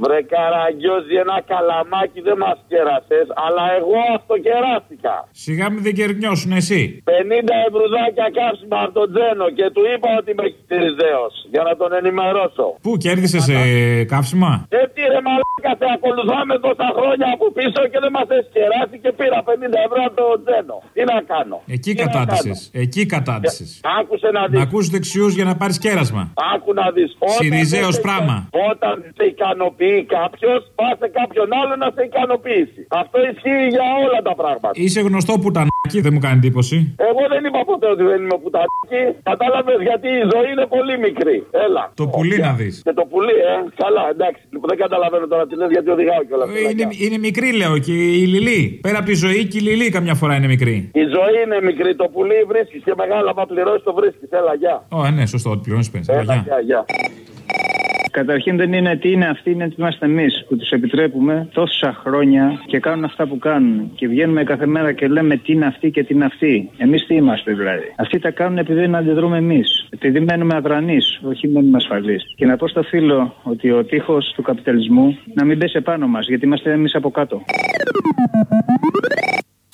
Βρε καραγκιόζη, ένα καλαμάκι δεν μας κέρασες, αλλά εγώ αυτοκεράστηκα. Σιγά μην δεν κερνιώσουν εσύ. 50 ευρουδάκια κάψιμα από τον Τζένο και του είπα ότι είμαι χειριστήριο για να τον ενημερώσω. Πού κέρδισες ε, καύσιμα. Ε, τι ρε μαλάκα, σε ακολουθάμε τόσα χρόνια από πίσω και δεν μας έχεις κεράσει και πήρα 50 ευρώ από τον Τζένο. Τι να κάνω; Εκεί Τι να κατάτησες. κάνω; Εκεί κατάτησες. Άκουσε να δεις. Να ακούσει δεξιούς για να πάρεις κέρασμα. Άκου να δεις. Συριζέος πράγμα. Όταν σε ικανοποιεί κάποιος, πα σε κάποιον άλλο να σε ικανοποιήσει. Αυτό ισχύει για όλα τα πράγματα. Είσαι γνωστό πουτανάκι, δεν μου κάνει εντύπωση. Εγώ δεν είπα ποτέ ότι δεν είμαι πουτανάκι. Κατάλαβες γιατί η ζωή είναι πολύ μικρή. Έλα. Το πουλί να δεις. Και το πουλί, ε. Καλά, εντάξει. Λοιπόν, δεν καταλαβαίνω τώρα τι λες γιατί οδηγάω κιόλας. Είναι, είναι μικρή, λέω, και η Λιλή. Πέρα από τη ζωή και η Λιλή καμιά φορά είναι μικρή. Η ζωή είναι μικρή. Το πουλί βρίσκεις και μεγάλα. Μα πληρώσεις το βρίσκεις. Έλα, γεια. Ω, ε, ναι, σωστό, ότι πληρώνεις πέντε. Έλα, γεια, γεια. Καταρχήν δεν είναι τι είναι αυτοί, είναι τι είμαστε εμείς που τους επιτρέπουμε τόσα χρόνια και κάνουν αυτά που κάνουν. Και βγαίνουμε κάθε μέρα και λέμε τι είναι αυτοί και τι είναι αυτοί. Εμείς τι είμαστε δηλαδή. Αυτοί τα κάνουν επειδή δεν αντιδρούμε εμείς. Επειδή μένουμε αδρανείς, όχι μένουμε ασφαλείς. Και να πω στο φίλο ότι ο τείχος του καπιταλισμού να μην πέσει επάνω μας, γιατί είμαστε εμείς από κάτω.